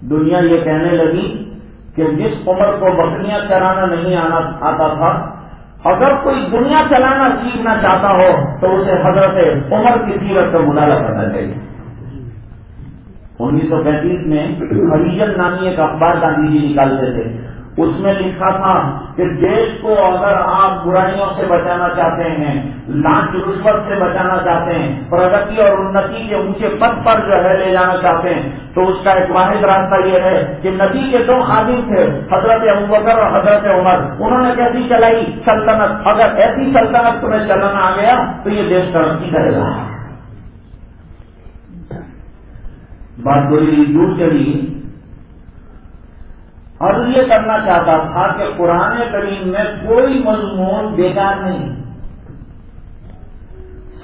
دنیا یہ کہنے لگی کہ جس عمر کو بکریاں چرانا نہیں آنا آتا تھا اگر کوئی دنیا چلانا سیکھنا چاہتا ہو تو اسے حضرت عمر کی سیرت کا مطالعہ کرنا چاہیے۔ انیس سو پینتیس میں ہریجن نامی ایک اخبار گاندھی جی نکالتے تھے۔ اس میں لکھا تھا کہ دیش کو اگر آپ برائیوں سے بچانا چاہتے ہیں، لانچ رشوت سے بچانا چاہتے ہیں، پرگتی اور انتی کے اونچے پد پر جو ہے لے جانا چاہتے ہیں، تو اس کا ایک واحد راستہ یہ ہے کہ نبی کے دو خادم تھے، حضرت ابوبکر اور حضرت عمر۔ انہوں نے کیسی چلائی؟ سلطنت۔ اگر ایسی سلطنت تمہیں چلانا آ گیا، تو یہ دیش ترقی کرے گا۔ بات بڑی دور چلی۔ اور یہ کرنا چاہتا تھا کہ قرآن کریم میں کوئی مضمون بیکار نہیں۔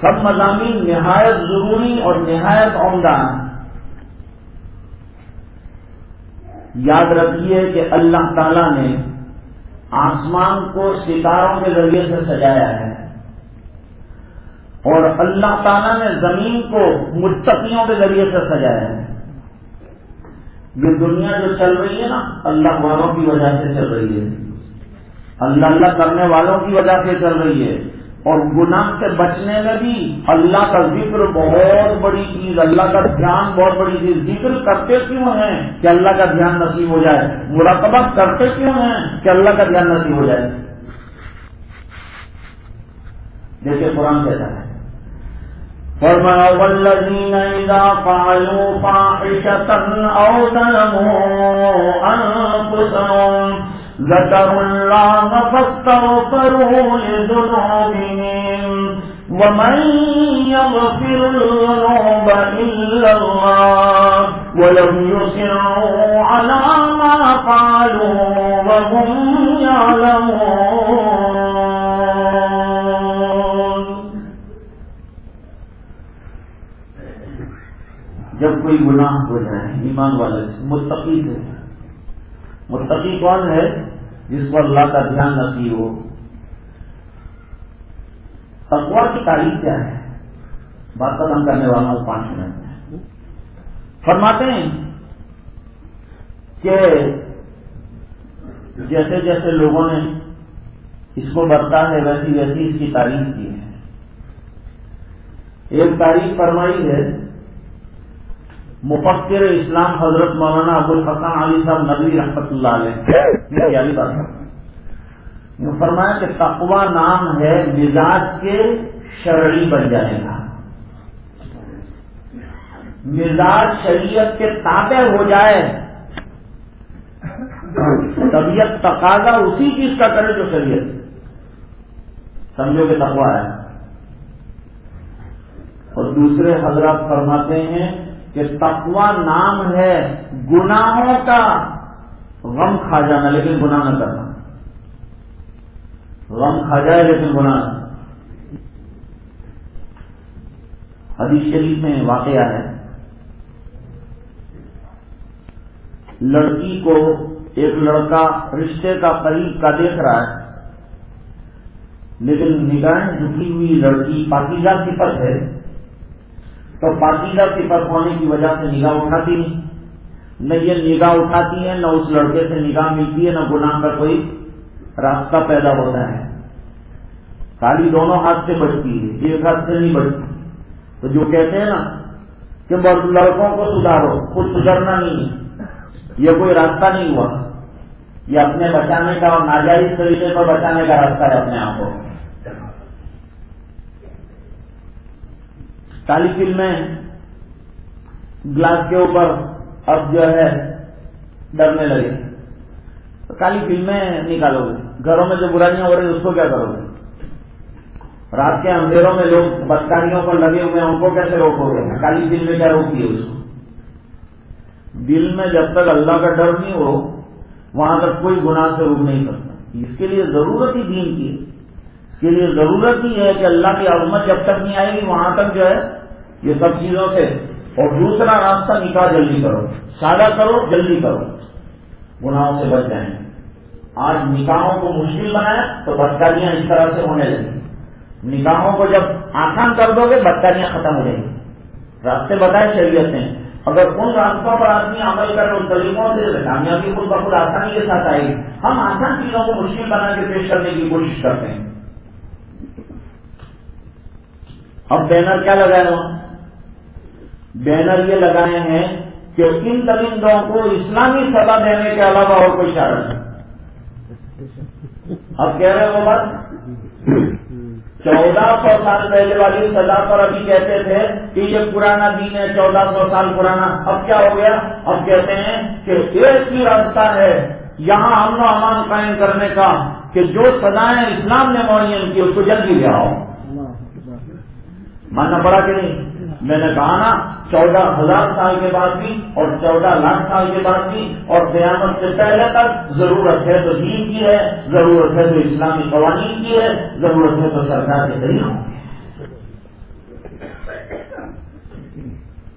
سب مضامین نہایت ضروری اور نہایت عمدہ یاد رکھیے کہ اللہ تعالی نے آسمان کو ستاروں کے ذریعے سے سجایا ہے۔ اور اللہ تعالیٰ نے زمین کو متقیوں کے ذریعے سے سجایا ہے۔ یہ دنیا جو چل رہی ہے نا، اللہ والوں کی وجہ سے چل رہی ہے۔ اللہ اللہ کرنے والوں کی وجہ سے چل رہی ہے۔ اور گناہ سے بچنے میں بھی اللہ کا ذکر بہت بڑی چیز، اللہ کا دھیان بہت بڑی چیز۔ ذکر کرتے کیوں ہیں کہ اللہ کا دھیان نصیب ہو جائے؟ مراقبہ کرتے کیوں ہیں کہ اللہ کا دھیان نصیب ہو جائے؟ جیسے قرآن کہتا ہے۔ فرمایا والذین اذا فعلوا فاحشة او ظلموا انفسهم ذكروا الله فاستغفروا لذنوبهم ومن يغفر الذنوب إلا الله ولم يسروا على ما فعلوا وهم يعلمون جب کوئی گناہ ہو جائے، ایمان والے سے، متقی سے۔ متقی کون ہے؟ جس کو اللہ کا دھیان نصیب ہو۔ تقوا کی تاریخ کیا ہے؟ بات ختم کرنے والا ہوں، پانچ منٹ۔ میں فرماتے ہیں کہ جیسے جیسے لوگوں نے اس کو برتا ہے، ویسی ویسی اس کی تعریف کی ہے۔ ایک تعریف فرمائی ہے مفکر اسلام حضرت مولانا ابو الحسن علی صاحب نبی رحمت اللہ علیہ علی بات فرمایا کہ تقوا نام ہے مزاج کے شرعی بن جانے کا۔ مزاج شریعت کے تابع ہو جائے۔ طبیعت تقاضا اسی چیز کا کرے جو شریعت۔ سمجھو کہ تقوا ہے۔ اور دوسرے حضرات فرماتے ہیں کہ تقوا نام ہے گناہوں کا، غم کھا جانا لیکن گناہ نہ کرنا۔ غم کھا جائے لیکن گناہ نہ حدیث شریف میں واقعہ ہے۔ لڑکی کو ایک لڑکا رشتے کا قریب کا دیکھ رہا ہے، لیکن نگاہیں جھکی ہوئی لڑکی پاکیزہ صفت ہے۔ تو پاکیزہ صفت ہونے کی وجہ سے نگاہ اٹھاتی نہیں۔ نہ یہ نگاہ اٹھاتی ہے، نہ اس لڑکے سے نگاہ ملتی ہے، نہ گناہ کا کوئی راستہ پیدا ہوتا ہے۔ کالی دونوں ہاتھ سے بچتی ہے، ایک ہاتھ سے نہیں بچتی تو جو کہتے ہیں نا کہ لڑکوں کو سدھارو، خود سدھرنا نہیں ہے۔ یہ کوئی راستہ نہیں ہوا۔ یہ اپنے بچانے کا اور ناجائز طریقے پر بچانے کا راستہ ہے اپنے آپ کو۔ کالی فلمیں گلاس کے اوپر اب جو ہے ڈرنے لگے۔ تو کالی فلمیں نکالو گے۔ گھروں میں جو برائیاں ہو رہی ہیں، اس کو کیا کرو گے؟ رات کے اندھیروں میں لوگ بدکاریوں پر لگے ہوئے ہیں، ان کو کیسے روکو گے؟ کالی فلمیں کیا روکی ہے اس کو؟ دل میں جب تک اللہ کا ڈر نہیں ہو، وہاں تک کوئی گناہ سے روک نہیں سکتا۔ اس کے لیے ضرورت ہی دین کی ہے۔ اس کے لیے ضرورت ہی ہے کہ اللہ کی عظمت جب تک نہیں آئے گی، وہاں تک جو ہے یہ سب چیزوں سے۔ اور دوسرا راستہ نکاح جلدی کرو۔ سادہ کرو، جلدی کرو۔ گناہوں سے بچ جائیں۔ آج نکاحوں کو مشکل بنایا تو بدکاریاں اس طرح سے ہونے لگی نکاحوں کو جب آسان کر دو گے بدکاریاں ختم ہو جائیں گی۔ راستے بتائے شریعت نے۔ اگر ان راستوں پر آدمی عمل کر ان طریقوں سے کامیابی خود بخود آسانی کے ساتھ آئے گی۔ ہم آسان چیزوں کو مشکل بنا کے پیش کرنے کی کوشش کرتے ہیں۔ اب بینر کیا لگائے بینر یہ لگائے ہیں کہ ان درندوں کو اسلامی سزا دینے کے علاوہ اور کوئی چارہ نہیں۔ اب کہہ رہے وہ بات؟ چودہ سو سال پہلے والی سزا پر ابھی کہتے تھے کہ یہ پرانا دین ہے، چودہ سو سال پرانا۔ اب کیا ہو گیا؟ اب کہتے ہیں کہ ایک ہی راستہ ہے۔ یہاں امن و امان قائم کرنے کا کہ جو سزائیں اسلام نے معین کی، اس کو جلدی لے آؤ۔ ماننا پڑا کہ نہیں؟ میں نے کہا نا چودہ ہزار سال کے بعد بھی اور چودہ لاکھ سال کے بعد بھی اور قیامت سے پہلے تک ضرورت ہے تو دین کی ہے، ضرورت ہے تو اسلامی قوانین کی ہے، ضرورت ہے تو سرکار کے طریقوں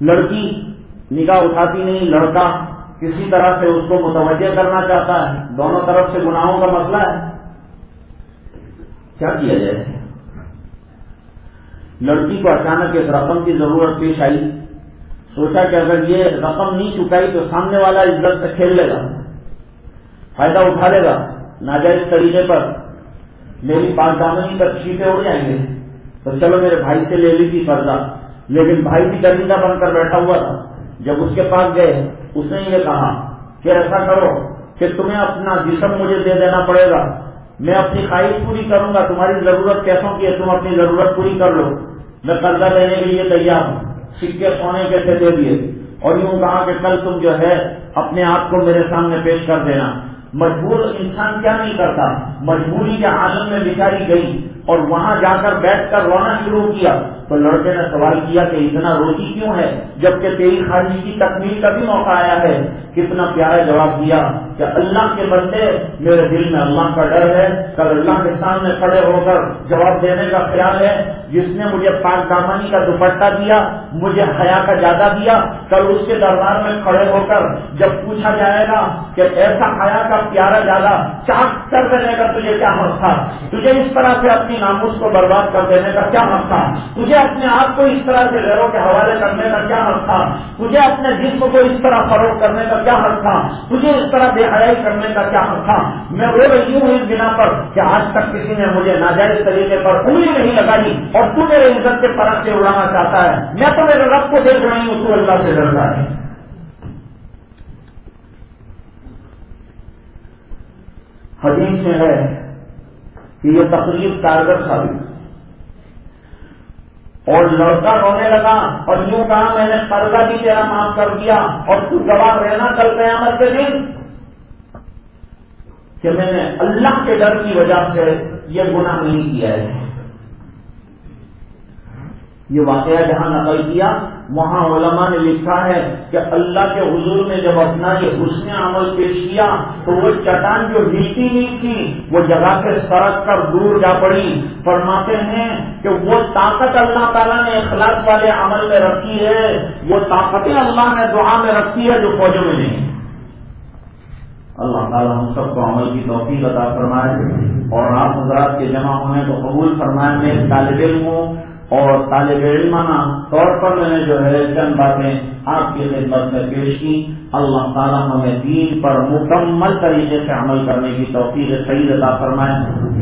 لڑکی نگاہ اٹھاتی نہیں، لڑکا کسی طرح سے اس کو متوجہ کرنا چاہتا ہے۔ دونوں طرف سے گناہوں کا مسئلہ ہے۔ کیا کیا جائے؟ لڑکی کو اچانک ایک رقم کی ضرورت پیش آئی۔ سوچا کہ اگر یہ رقم نہیں چکائی تو سامنے والا عزت سے کھیل لے گا، فائدہ اٹھا لے گا۔ ناجائز طریقے پر میری پاک دامنی پر شیٹیں اڑ جائیں گے۔ تو چلو میرے بھائی سے لے لی تھی قرضہ۔ لیکن بھائی بھی درندہ بن کر بیٹھا ہوا تھا۔ جب اس کے پاس گئے، اس نے یہ کہا کہ ایسا کرو کہ تمہیں اپنا جسم مجھے دے دینا پڑے گا۔ میں اپنی خواہش پوری کروں گا۔ تمہاری ضرورت کیسوں کی ہے؟ تم اپنی ضرورت پوری کر لو۔ میں قرضہ لینے کے لیے تیار ہوں۔ سکے سونے کیسے دے دیے۔ اور یوں کہا کہ کل تم جو ہے اپنے آپ کو میرے سامنے پیش کر دینا۔ مجبور انسان کیا نہیں کرتا؟ مجبوری کے عالم میں بچاری گئی اور وہاں جا کر بیٹھ کر رونا شروع کیا۔ تو لڑکے نے سوال کیا کہ اتنا روزی کیوں ہے؟ جبکہ تیری خارجی کی تکمیل کا بھی موقع آیا ہے۔ کتنا پیارا جواب دیا کہ اللہ کے بندے، میرے دل میں اللہ کا ڈر ہے۔ کل اللہ کے سامنے کھڑے ہو کر جواب دینے کا خیال ہے۔ جس نے مجھے پاک دامانی کا دوپٹہ دیا، مجھے حیا کا جادہ دیا، کل اس کے دربار میں کھڑے ہو کر جب پوچھا جائے گا کہ ایسا حیا کا پیارا جادہ چاک کر دینے کا تجھے کیا حق تھا؟ تجھے اس طرح سے اپنی ناموس کو برباد کر دینے کا کیا حق تھا؟ تجھے اپنے آپ کو اس طرح سے غیروں کے حوالے کرنے کا کیا حق تھا؟ تجھے اپنے جسم کو اس طرح فروغ کرنے کا کیا حق تھا؟ تجھے اس طرح بے حیائی کرنے کا کیا حق تھا؟ میں وہ رہی ہوں اس بنا پر کہ آج تک کسی نے مجھے ناجائز طریقے پر انگلی نہیں لگائی اور تو میرے عزت کے پرت سے اڑانا چاہتا ہے۔ میں تو میرے رب کو دیکھ رہی ہوں، تو اللہ سے ڈرتا ہے۔ حدیث سے ہے کہ یہ تقریب کارگر ثابت اور لڑکا رونے لگا اور یوں کہا، میں نے قرضہ بھی تیرا معاف کر دیا اور تو گواہ رہنا کل قیامت کے دن. کہ میں نے اللہ کے ڈر کی وجہ سے یہ گناہ نہیں کیا ہے۔ یہ واقعہ جہاں نقل کیا، وہاں علماء نے لکھا ہے کہ اللہ کے حضور نے جب اپنا یہ حسن عمل پیش کیا تو وہ چٹان جو ہلتی نہیں تھی، وہ جگہ سے سڑک کر دور جا پڑی۔ فرماتے ہیں کہ وہ طاقت اللہ تعالیٰ نے اخلاص والے عمل میں رکھی ہے، وہ طاقتیں اللہ نے دعا میں رکھی ہے جو فوجوں میں نہیں۔ اللہ تعالیٰ ہم سب کو عمل کی توفیق عطا فرمائے اور آپ حضرات کے جمع ہونے کو قبول فرمائے، میں طالب علم ہوں۔ اور طالب علمانہ طور پر میں نے جو ہے چند باتیں آپ کی خدمت میں پیش کی۔ اللہ تعالیٰ ہمیں دین پر مکمل طریقے سے عمل کرنے کی توفیق صحیح عطا فرمائے۔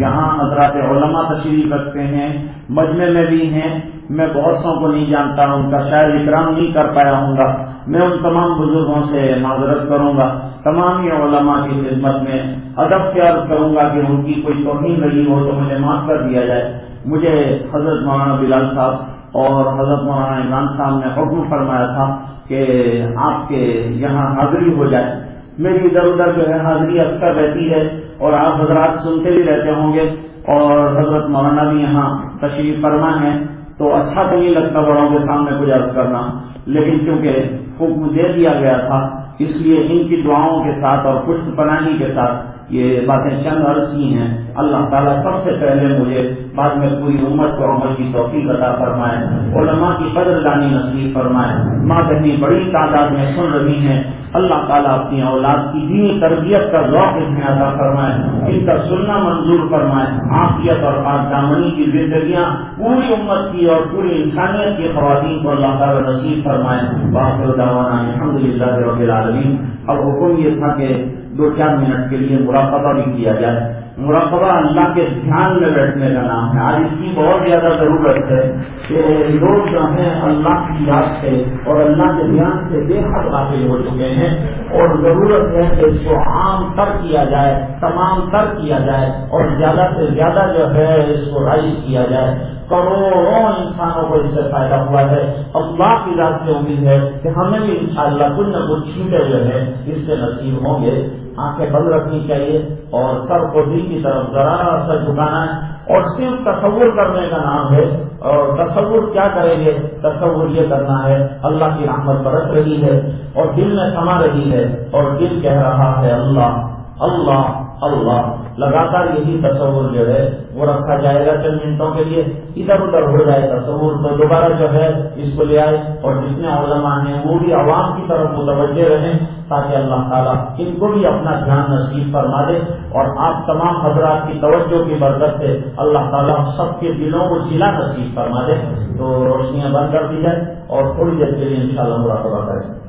یہاں حضرات علماء تشریف رکھتے ہیں، مجمع میں بھی ہیں۔ میں بہت سو کو نہیں جانتا ہوں ان کا شاید اکرام نہیں کر پایا ہوں گا۔ میں ان تمام بزرگوں سے معذرت کروں گا۔ تمام یہ علماء کی خدمت میں ادب سے عرض کروں گا کہ ان کی کوئی توہین رہی ہو تو مجھے معاف کر دیا جائے۔ مجھے حضرت مولانا بلال صاحب اور حضرت مولانا عمران صاحب نے حکم فرمایا تھا کہ آپ کے یہاں حاضری ہو جائے۔ میری ادھر ادھر جو ہے حاضری اکثر رہتی ہے اور آپ حضرات سنتے بھی رہتے ہوں گے اور حضرت مولانا بھی یہاں تشریف فرما ہے تو اچھا تو نہیں لگتا بڑوں کے سامنے کچھ عرض کرنا۔ لیکن چونکہ حکم دے دیا گیا تھا، اس لیے ان کی دعاؤں کے ساتھ اور پشت پناہی کے ساتھ یہ باتیں چند عرض کی ہیں۔ اللہ تعالیٰ سب سے پہلے مجھے بعد میں پوری امت کو عمل کی توفیق عطا فرمائے۔ علماء کی قدر دانی نصیب فرمائے۔ ماں بہنی بڑی تعداد میں سن رہی ہیں۔ اللہ تعالیٰ اپنی اولاد کی دینی تربیت کا ذوق میں عطا فرمائے۔ ان کا سننا منظور فرمائے۔ آفیت اور آج کی زندگیاں پوری امت کی اور پوری انسانیت کی خواتین کو اللہ تعالیٰ نصیب فرمائے۔ باقی الحمد للہ رب العالمین۔ اب حکم یہ تھا کہ دو چار منٹ کے لیے مراقبہ بھی کیا جائے۔ مراقبہ اللہ کے دھیان میں بیٹھنے کا نام ہے۔ آج اس کی بہت زیادہ ضرورت ہے کہ لوگ جو ہیں اللہ کی یاد سے اور اللہ کے دھیان سے بے حد واقع ہو چکے ہیں۔ اور ضرورت ہے کہ اس کو عام تر کیا جائے، تمام تر کیا جائے اور زیادہ سے زیادہ جو ہے اس کو رائج کیا جائے۔ کروڑوں انسانوں کو اس سے فائدہ ہوا ہے۔ اللہ کی رات سے امید ہے کہ ہمیں بھی انشاءاللہ کچھ نہ کچھ چھوٹے جو ہے اس سے نصیب ہوں گے۔ آنکھیں بند رکھنی چاہیے اور سر کو دل کی طرف ذرا سا جھکانا ہے اور صرف تصور کرنے کا نام ہے اور تصور کیا کریں گے؟ تصور یہ کرنا ہے، اللہ کی رحمت برس رہی ہے اور دل میں سما رہی ہے اور دل کہہ رہا ہے اللہ اللہ اللہ. لگاتار یہی تصور جو ہے وہ رکھا جائے گا چند منٹوں کے لیے. ادھر ادھر ہو جائے تصور تو دوبارہ جو ہے اس کو لے آئے اور جتنے علماء ہیں وہ بھی عوام کی طرف متوجہ رہیں تاکہ اللہ تعالیٰ ان کو بھی اپنا دھیان نصیب فرما دے اور آپ تمام حضرات کی توجہ کی برکت سے اللہ تعالیٰ سب کے دلوں کو ضلع نصیب فرما دے تو روشنیاں بند کر دی جائے اور تھوڑی دیر کے لیے ان شاء اللہ مراقبہ کریں۔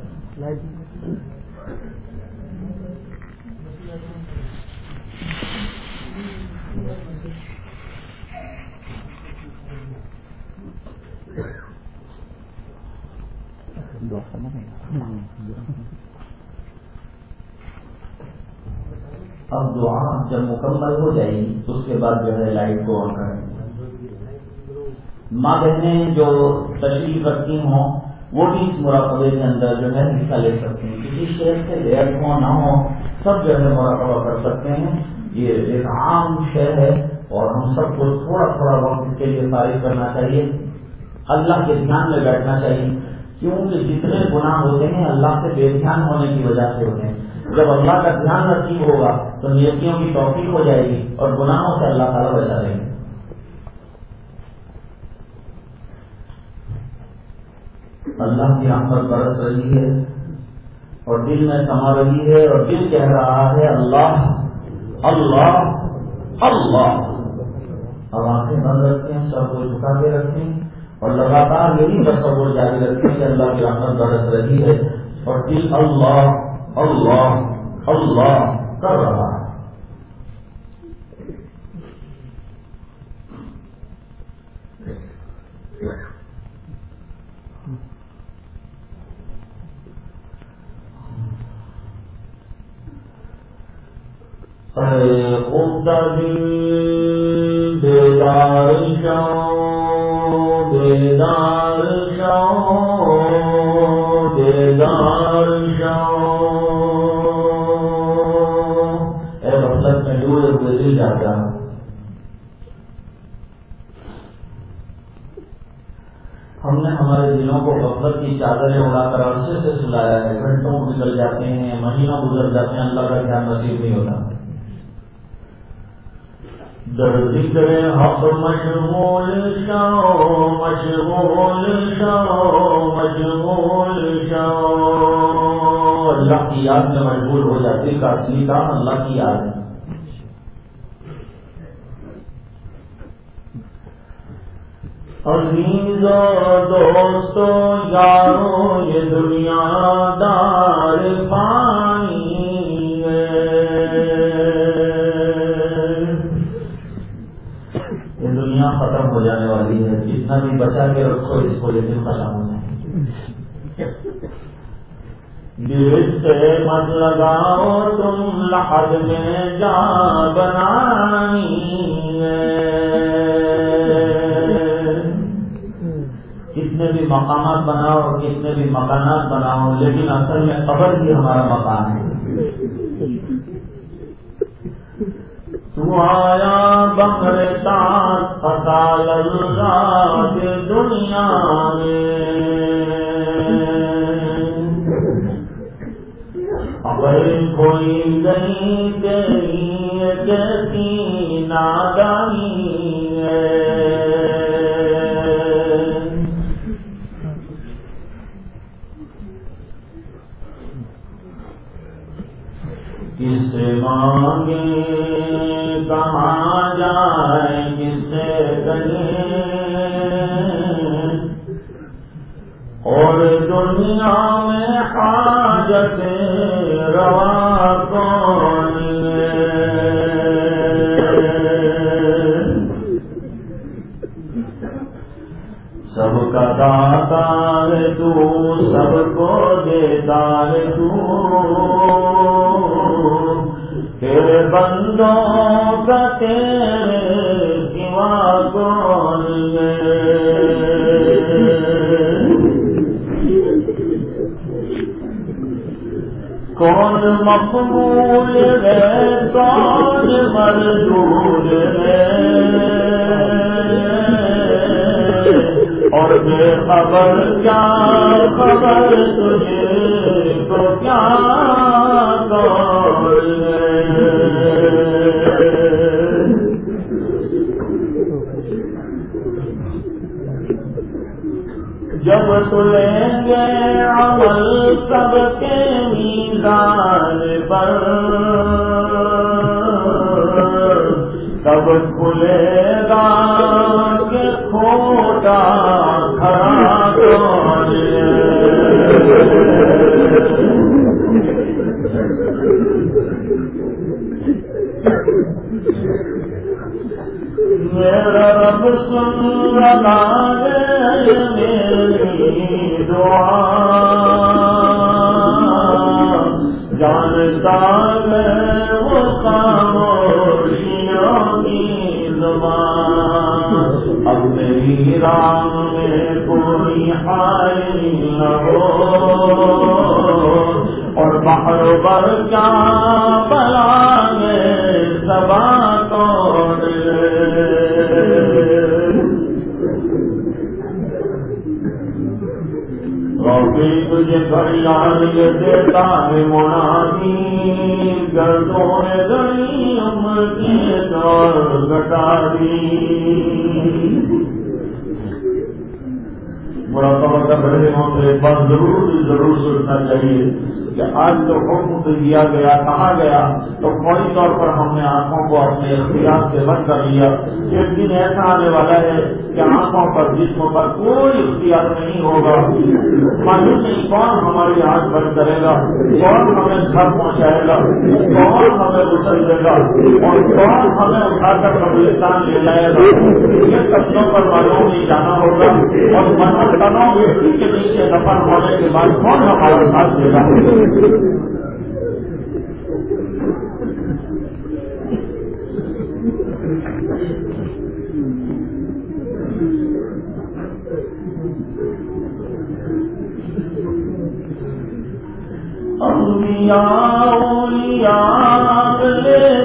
اب دعا جب مکمل ہو جائے گی تو اس کے بعد جو ہے لائٹ کو آن کریں ماں بہنیں جو تشریف رکھتی ہوں، وہ بھی اس مراقبے کے اندر جو ہے حصہ لے سکتے ہیں۔ کسی شہر سے غیر ہو نہ ہو سب جو ہے مراقبہ کر سکتے ہیں۔ یہ ایک عام شہر ہے اور ہم سب کو تھوڑا تھوڑا وقت اس کے لیے فارغ کرنا چاہیے۔ اللہ کے دھیان میں بیٹھنا چاہیے۔ کیونکہ جتنے گناہ ہوتے ہیں اللہ سے بے دھیان ہونے کی وجہ سے ہوتے ہیں۔ جب اللہ کا دھیان نصیب ہوگا تو نیتوں کی توفیق ہو جائے گی اور گناہوں سے اللہ تعالیٰ بچا دیں گے۔ اللہ کی رحمت برس رہی ہے اور دل میں سما رہی ہے اور دل کہہ رہا ہے، اللہ اللہ اللہ۔ اب آنکھیں بند رکھتے ہیں سب کو جھکا کے رکھتے ہیں اور لگاتار یہی تصور جاری رکھتے ہیں کہ اللہ کی رحمت برس رہی ہے اور دل اللہ اللہ اللہ کر رہا ہے۔ اے خود دل بیدار شو بیدار شو بیدار شو اے مطلب میں ڈوڑے ہوئے جاتا ہم نے ہمارے دلوں کو غفلت کی چادریں اڑا کر عرصے سے سلایا ہے، گھنٹوں نکل جاتے ہیں، مہینوں گزر جاتے ہیں، اللہ کا دھیان نصیب نہیں ہوتا۔ در ذکر حق مشغول شو مشغول شو مشغول شو اللہ کی یاد میں مشغول ہو جاتی کا اصلی کام اللہ کی یاد۔ ہے عزیزو، دوستو، یارو، یہ دنیا دار پانی ہو جانے والی ہے، جتنا بھی بچا کے رکھو، اس کو لیکن ختم ہو جائے دل سے مت لگاؤ، تم لحد میں جا بنانی کتنے بھی مقامات بناؤ اور کتنے بھی مکانات بناؤ، لیکن اصل میں قبر بھی ہمارا مکان ہے۔ آیا بکرتا فسال اللہ دنیا میں۔ کوئی گئی تیری جیسی نادانی ہے۔ دنیا میں حاجت روا مقبول ہے کون مردور ہے۔ اور بے خبر کیا خبر تجھے تو کیا جب تلیں گے عمل سب کے میزان پر تب کھلے گا کہ کھوٹا کھڑا میرا رب سن رہا رام میں کوئی حال نہ ہو اور باہر بر بلا میں سبا تجھے یہ دیتا ہے گردوں نے دور دی مراقبہ کر رہے ہوں تو ایک بات ضرور ضرور سوچنا چاہیے کہ آج جو حکم دیا گیا، کہا گیا، تو فوری طور پر ہم نے آنکھوں کو اپنے اختیار سے بند کر لیا۔ ایک دن ایسا آنے والا ہے کہ آنکھوں پر جسم پر کوئی اختیار نہیں ہوگا۔ معلوم نہیں کون ہماری آنکھ بند کرے گا، کون ہمیں گھر پہنچائے گا، کون ہمیں اچھل دے گا، اور کون ہمیں اٹھا کر قبرستان لے جائے گا۔ یہ سبزیوں پر معلوم نہیں جانا ہوگا اور مٹی کے نیچے دفن ہونے کے بعد کون ہمارا ساتھ دے گا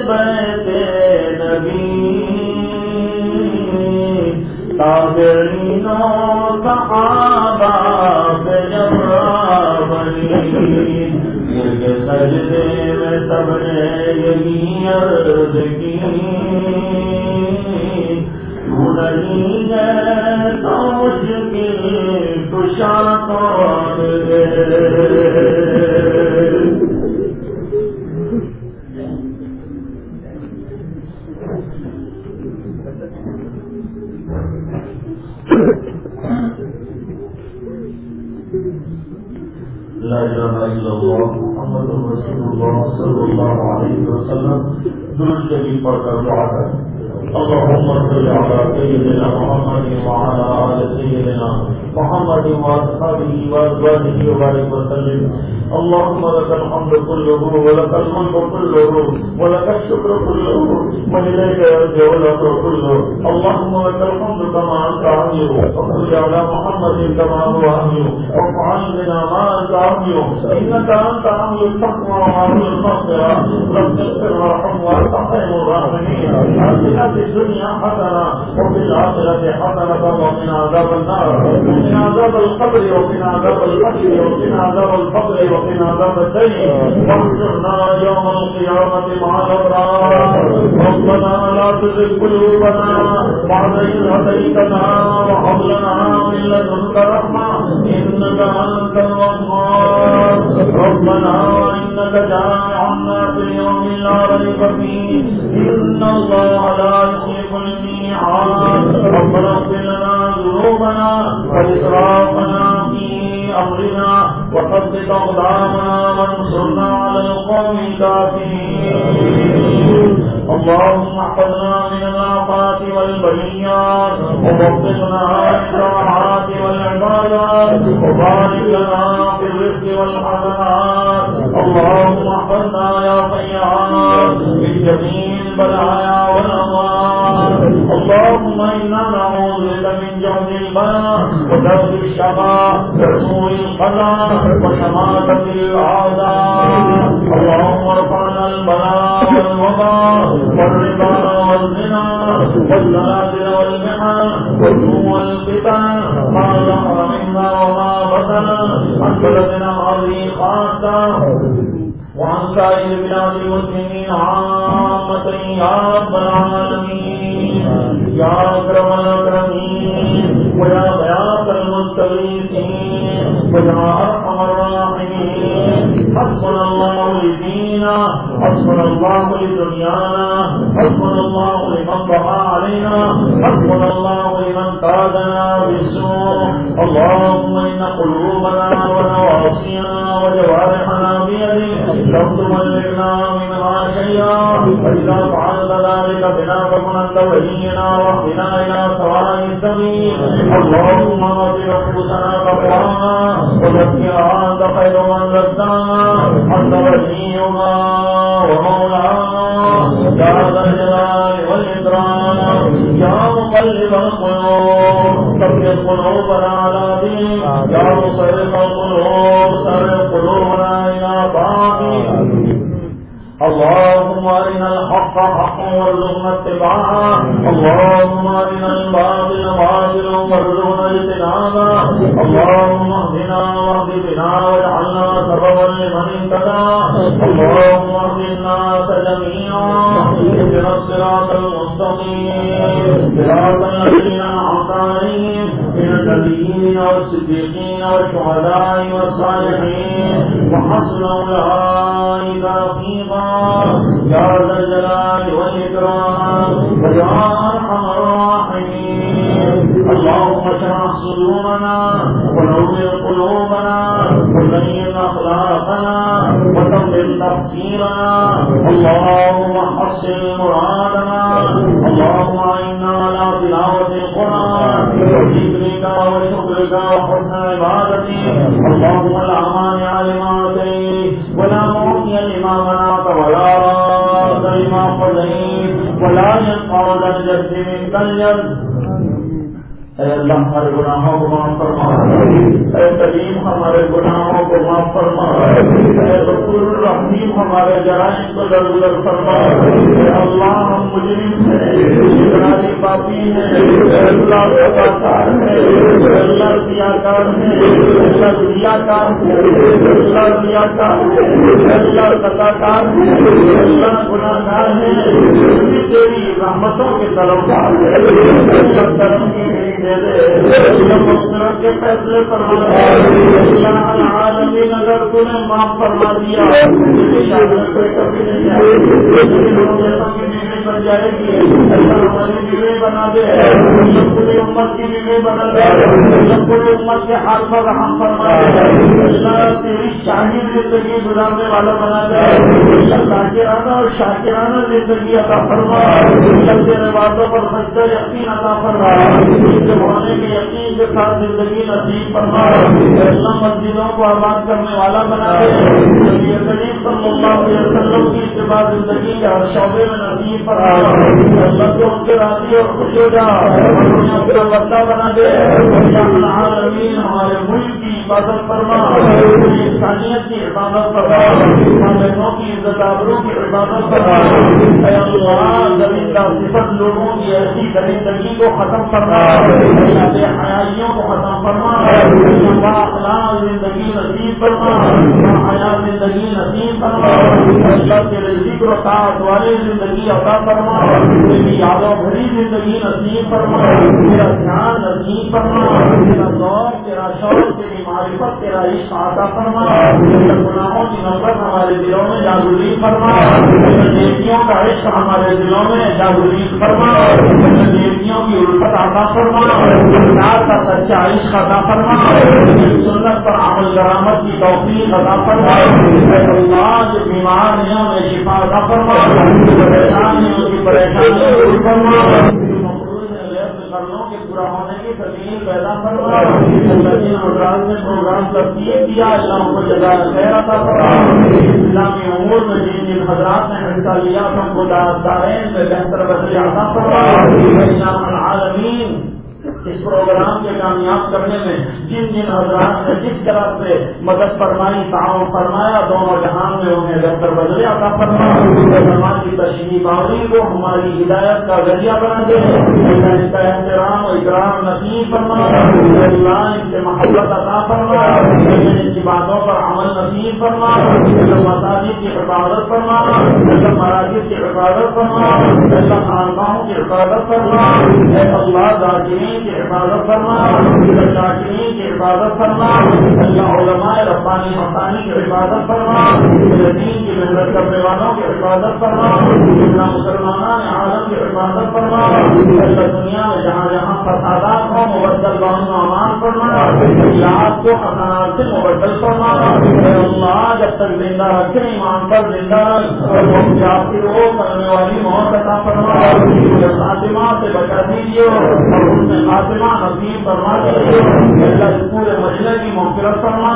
بیٹے نبی تابعینوں صحابہ سجدے میں سب نے یہی عرض کی۔ ہے كله ولك الملك كله ولك الشكر كله وإليك يرجع الأمر كله اللهم لك الحمد كما أنت وصل على محمد كما هو بنا ما أنت إنك أنت التقوى المغفرة. رب اغفر وارحم وأنت خير الراحمين في الدنيا حسنة وفي الآخرة حسنة وقنا عذاب النار. وقنا عذاب القبر وقنا عذاب وقنا عذاب الفقر وقنا عذاب الدين يوم القيامة مع الأبرار ربنا لا تزغ قلوبنا بعد إذ هديتنا وهب لنا من لدنك رحمة إنك أنت الوهاب ربنا إنك جامع الناس ليوم لا ريب فيه إن الله لا يخلف الميعاد ربنا اغفر لنا ذنوبنا وإسرافنا أمرنا وثبت أقدامنا وانصرنا على القوم الكافرين. اللهم احفظنا من الآفات والبليات ووفقنا للطاعات والعبادات، وبارك لنا في الرزق والحسنات. اللهم احفظنا يا خيار من جميع البلايا والأموات. اللهم إنا نعوذ بك من جهد البلاء ودرد الشقاء وسوء القضاء وشماتة الأعداء. اللهم ارفعنا البلاء والوباء والربا والزنا والزلازل والمحن وسوء الفتن ما ظهر منا وما بطن. عن بلدنا هذه خاصة. وعن سائر بلاد المسلمين عامة يا رب العالمين يا أكرم الأكرمين ويا غياث المستغيثين ويا أرحم الراحمين حسبنا الله لدينا حسبنا الله لدنيانا حسبنا الله لمن طغى علينا حسبنا الله لمن قادنا بالسوء اللهم إن قلوبنا ونواصينا وجوارحنا لم تملكنا منها شيئا فإذا فعلت ذلك بنا فكن أنت ولينا واهدنا إلى سواء السبيل اللهم وزكها أنت خير من زكاها أنت وليها ومولاها يا ذا الجلال والإكرام يا مقلب القلوب ثبت قلوبنا على دينك يا مصرف القلوب قلوبنا إلى اللهم أرنا الحق حقا وارزقنا اتباعه اللهم أرنا الباطل باطلا وارزقنا اجتنابه اللهم اهدنا واهد بنا واجعلنا سببا لمن اهتدى۔ اللهم اهد الناس جميعا اهدنا الصراط المستقيم۔ صراط الذين أنعمت عليهم من والنبيين والصديقين والشهداء والصالحين وحسن أولئك رفيقا يا ذا الجلال والإكرام. ويا أرحم الراحمين. اللهم اشرح صدورنا ونور قلوبنا وزين أخلاقنا وتمم تفسيرنا. اللهم حسن مرادنا. اللهم إنا على تلاوة القرآن. وذكرك وشكرك وحسن عبادتك اللهم لا مانع لما أتيت ولا معطي لما منعت ولا راد لما قضيت ولا ينقض الجد منك الجد اے اللہ ہمارے گناہوں کو معاف فرما اے کریم ہمارے گناہوں کو معاف فرما۔ اے غفور الرحیم ہمارے جرائم کو درگزر فرما۔ اے اللہ، ہم مجرم ہیں۔ اشراری پاپی ہیں۔ اے اللہ اداکار ہیں۔ اے اللہ ریاکار ہیں۔ اے اللہ ریاکار ہیں۔ اے اللہ ریاکار ہیں۔ اے اللہ قطاکار ہیں۔ اے اللہ گناہگار ہیں۔ تیری رحمتوں کے طرف اللہ کرم کی میری دے دے۔ کے فیصلے پر عالمین نے معاف فرما دیا۔ کبھی نہیں بن جائے گی ہماری بنا دے پوری امت کی بنا دے پوری امت کے ہاتھ پر فرما دے تیری شاہی زندگی گزارنے والا بنا دے شاکرانہ اور شاکرانہ زندگی عطا فرما اللہ تیرے باتوں پر سچا یقین عطا فرما ہونے کے یقین کے ساتھ زندگی نصیب فرما اللہ مسجدوں کو آباد کرنے والا بنا دے۔ قریب صلی اللہ علیہ وسلم کی اتباع زندگی کے ہر شعبے میں نصیب پر اللہ کو ان کے راضی اور خوش ہو جا۔ اپنا بندہ بنا دے۔ عالمین ہمارے ملک کی حفاظت فرما۔ انسانیت کی حفاظت فرما۔ بہنوں کی عزت آبروں کی حفاظت فرما اے اللہ، زمین کا صفت لوگوں کی ایسی درندگی کو ختم فرما۔ بے حیالیوں کو ختم فرما۔ اخلاق زندگی نصیب فرما۔ حیا زندگی نصیب فرما۔ اللہ کے ذکر و طاعت والے زندگی عطا فرما۔ میری یادوں بھری زندگی نصیب فرما۔ میرا دھیان نصیب فرما۔ میرا دور تیرا شوق، تیری معرفت، تیرا عشق عطا فرما۔ گناہوں کی نفرت ہمارے دلوں میں جاگری فرما نیتوں کا عشق ہمارے دلوں میں جاگری فرما نیتوں کی الفت عطا فرما پیار کا سچا عشق عطا فرما سنت پر عمل درامت کی توفیق عطا فرما اللہ بیمار میں شفا عطا فرما پریشانیوں کی پریشانی کرنوں کے پورا ہونے تبدیل پیدا کروا رات نے پروگرام تبدیل کیا کو جگہ خیر عطا کرا اسلامی امور میں جن جن حضرات نے حصہ لیا سب کو دارین میں بہتر بدلے عطا کروا العالمین اس پروگرام کے کامیاب کرنے میں جن جن حضرات نے جس طرح سے مدد فرمائی، تعاون فرمایا، دونوں جہان میں انہیں بہتر بدلے عطا فرما کی تشریح باوری کو ہماری ہدایت کا ذریعہ بنا دے۔ اس کا احترام و اکرام نصیب فرما اللہ ان سے محبت عطا فرما کی باتوں پر عمل نصیب فرما مساجد کی حفاظت فرما مراجد کی حفاظت فرما خانقاہوں کی حفاظت فرما اللہ ذاکرین کی حفاظت فرما شاکرین کی حفاظت فرما اللہ علماء ربانی مستانی کی حفاظت فرما دین کی محنت کرنے والوں کی حفاظت فرما اللہ مسلمان عالم کی حفاظت فرما اللہ دنیا میں جہاں جہاں فسادات ہوں، مبدل بہن امان فرما یاد کو حسنات سے مبدل فرما اللہ جب تک زندہ رکھے ایمان پر زندہ رکھ آپ کی وہ کرنے والی موت عطا فرما فاطمہ سے بچا دیجیے اور ان میں فاطمہ نصیب فرما دیجیے اللہ پورے مجلے کی مغفرت فرما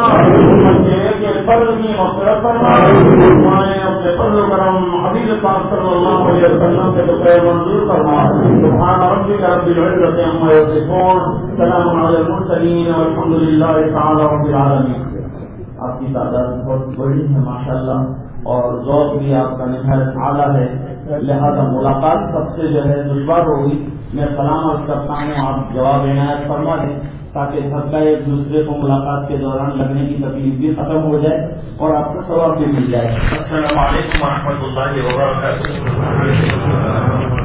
کے فرض کی مغفرت فرما ہمارے اپنے فضل کرم حبیب پاک صلی اللہ علیہ وسلم کے تو منظور فرما سبحان ربک رب العزت عما یصفون سلام علی المرسلین والحمد للہ تعالی رب العالمین آپ کی تعداد بہت بڑی ہے، ماشاءاللہ، اور ذوق بھی آپ کا نہایت اعلیٰ ہے۔ لہذا ملاقات سب سے جو ہے، دشوار ہوگی۔ میں سلامت کرتا ہوں، آپ جواب عنایت فرما دیں، تاکہ سب کا ایک دوسرے کو ملاقات کے دوران لگنے کی تکلیف بھی ختم ہو جائے اور آپ کو ثواب بھی مل جائے۔ السلام علیکم و رحمۃ اللہ وبرکاتہ۔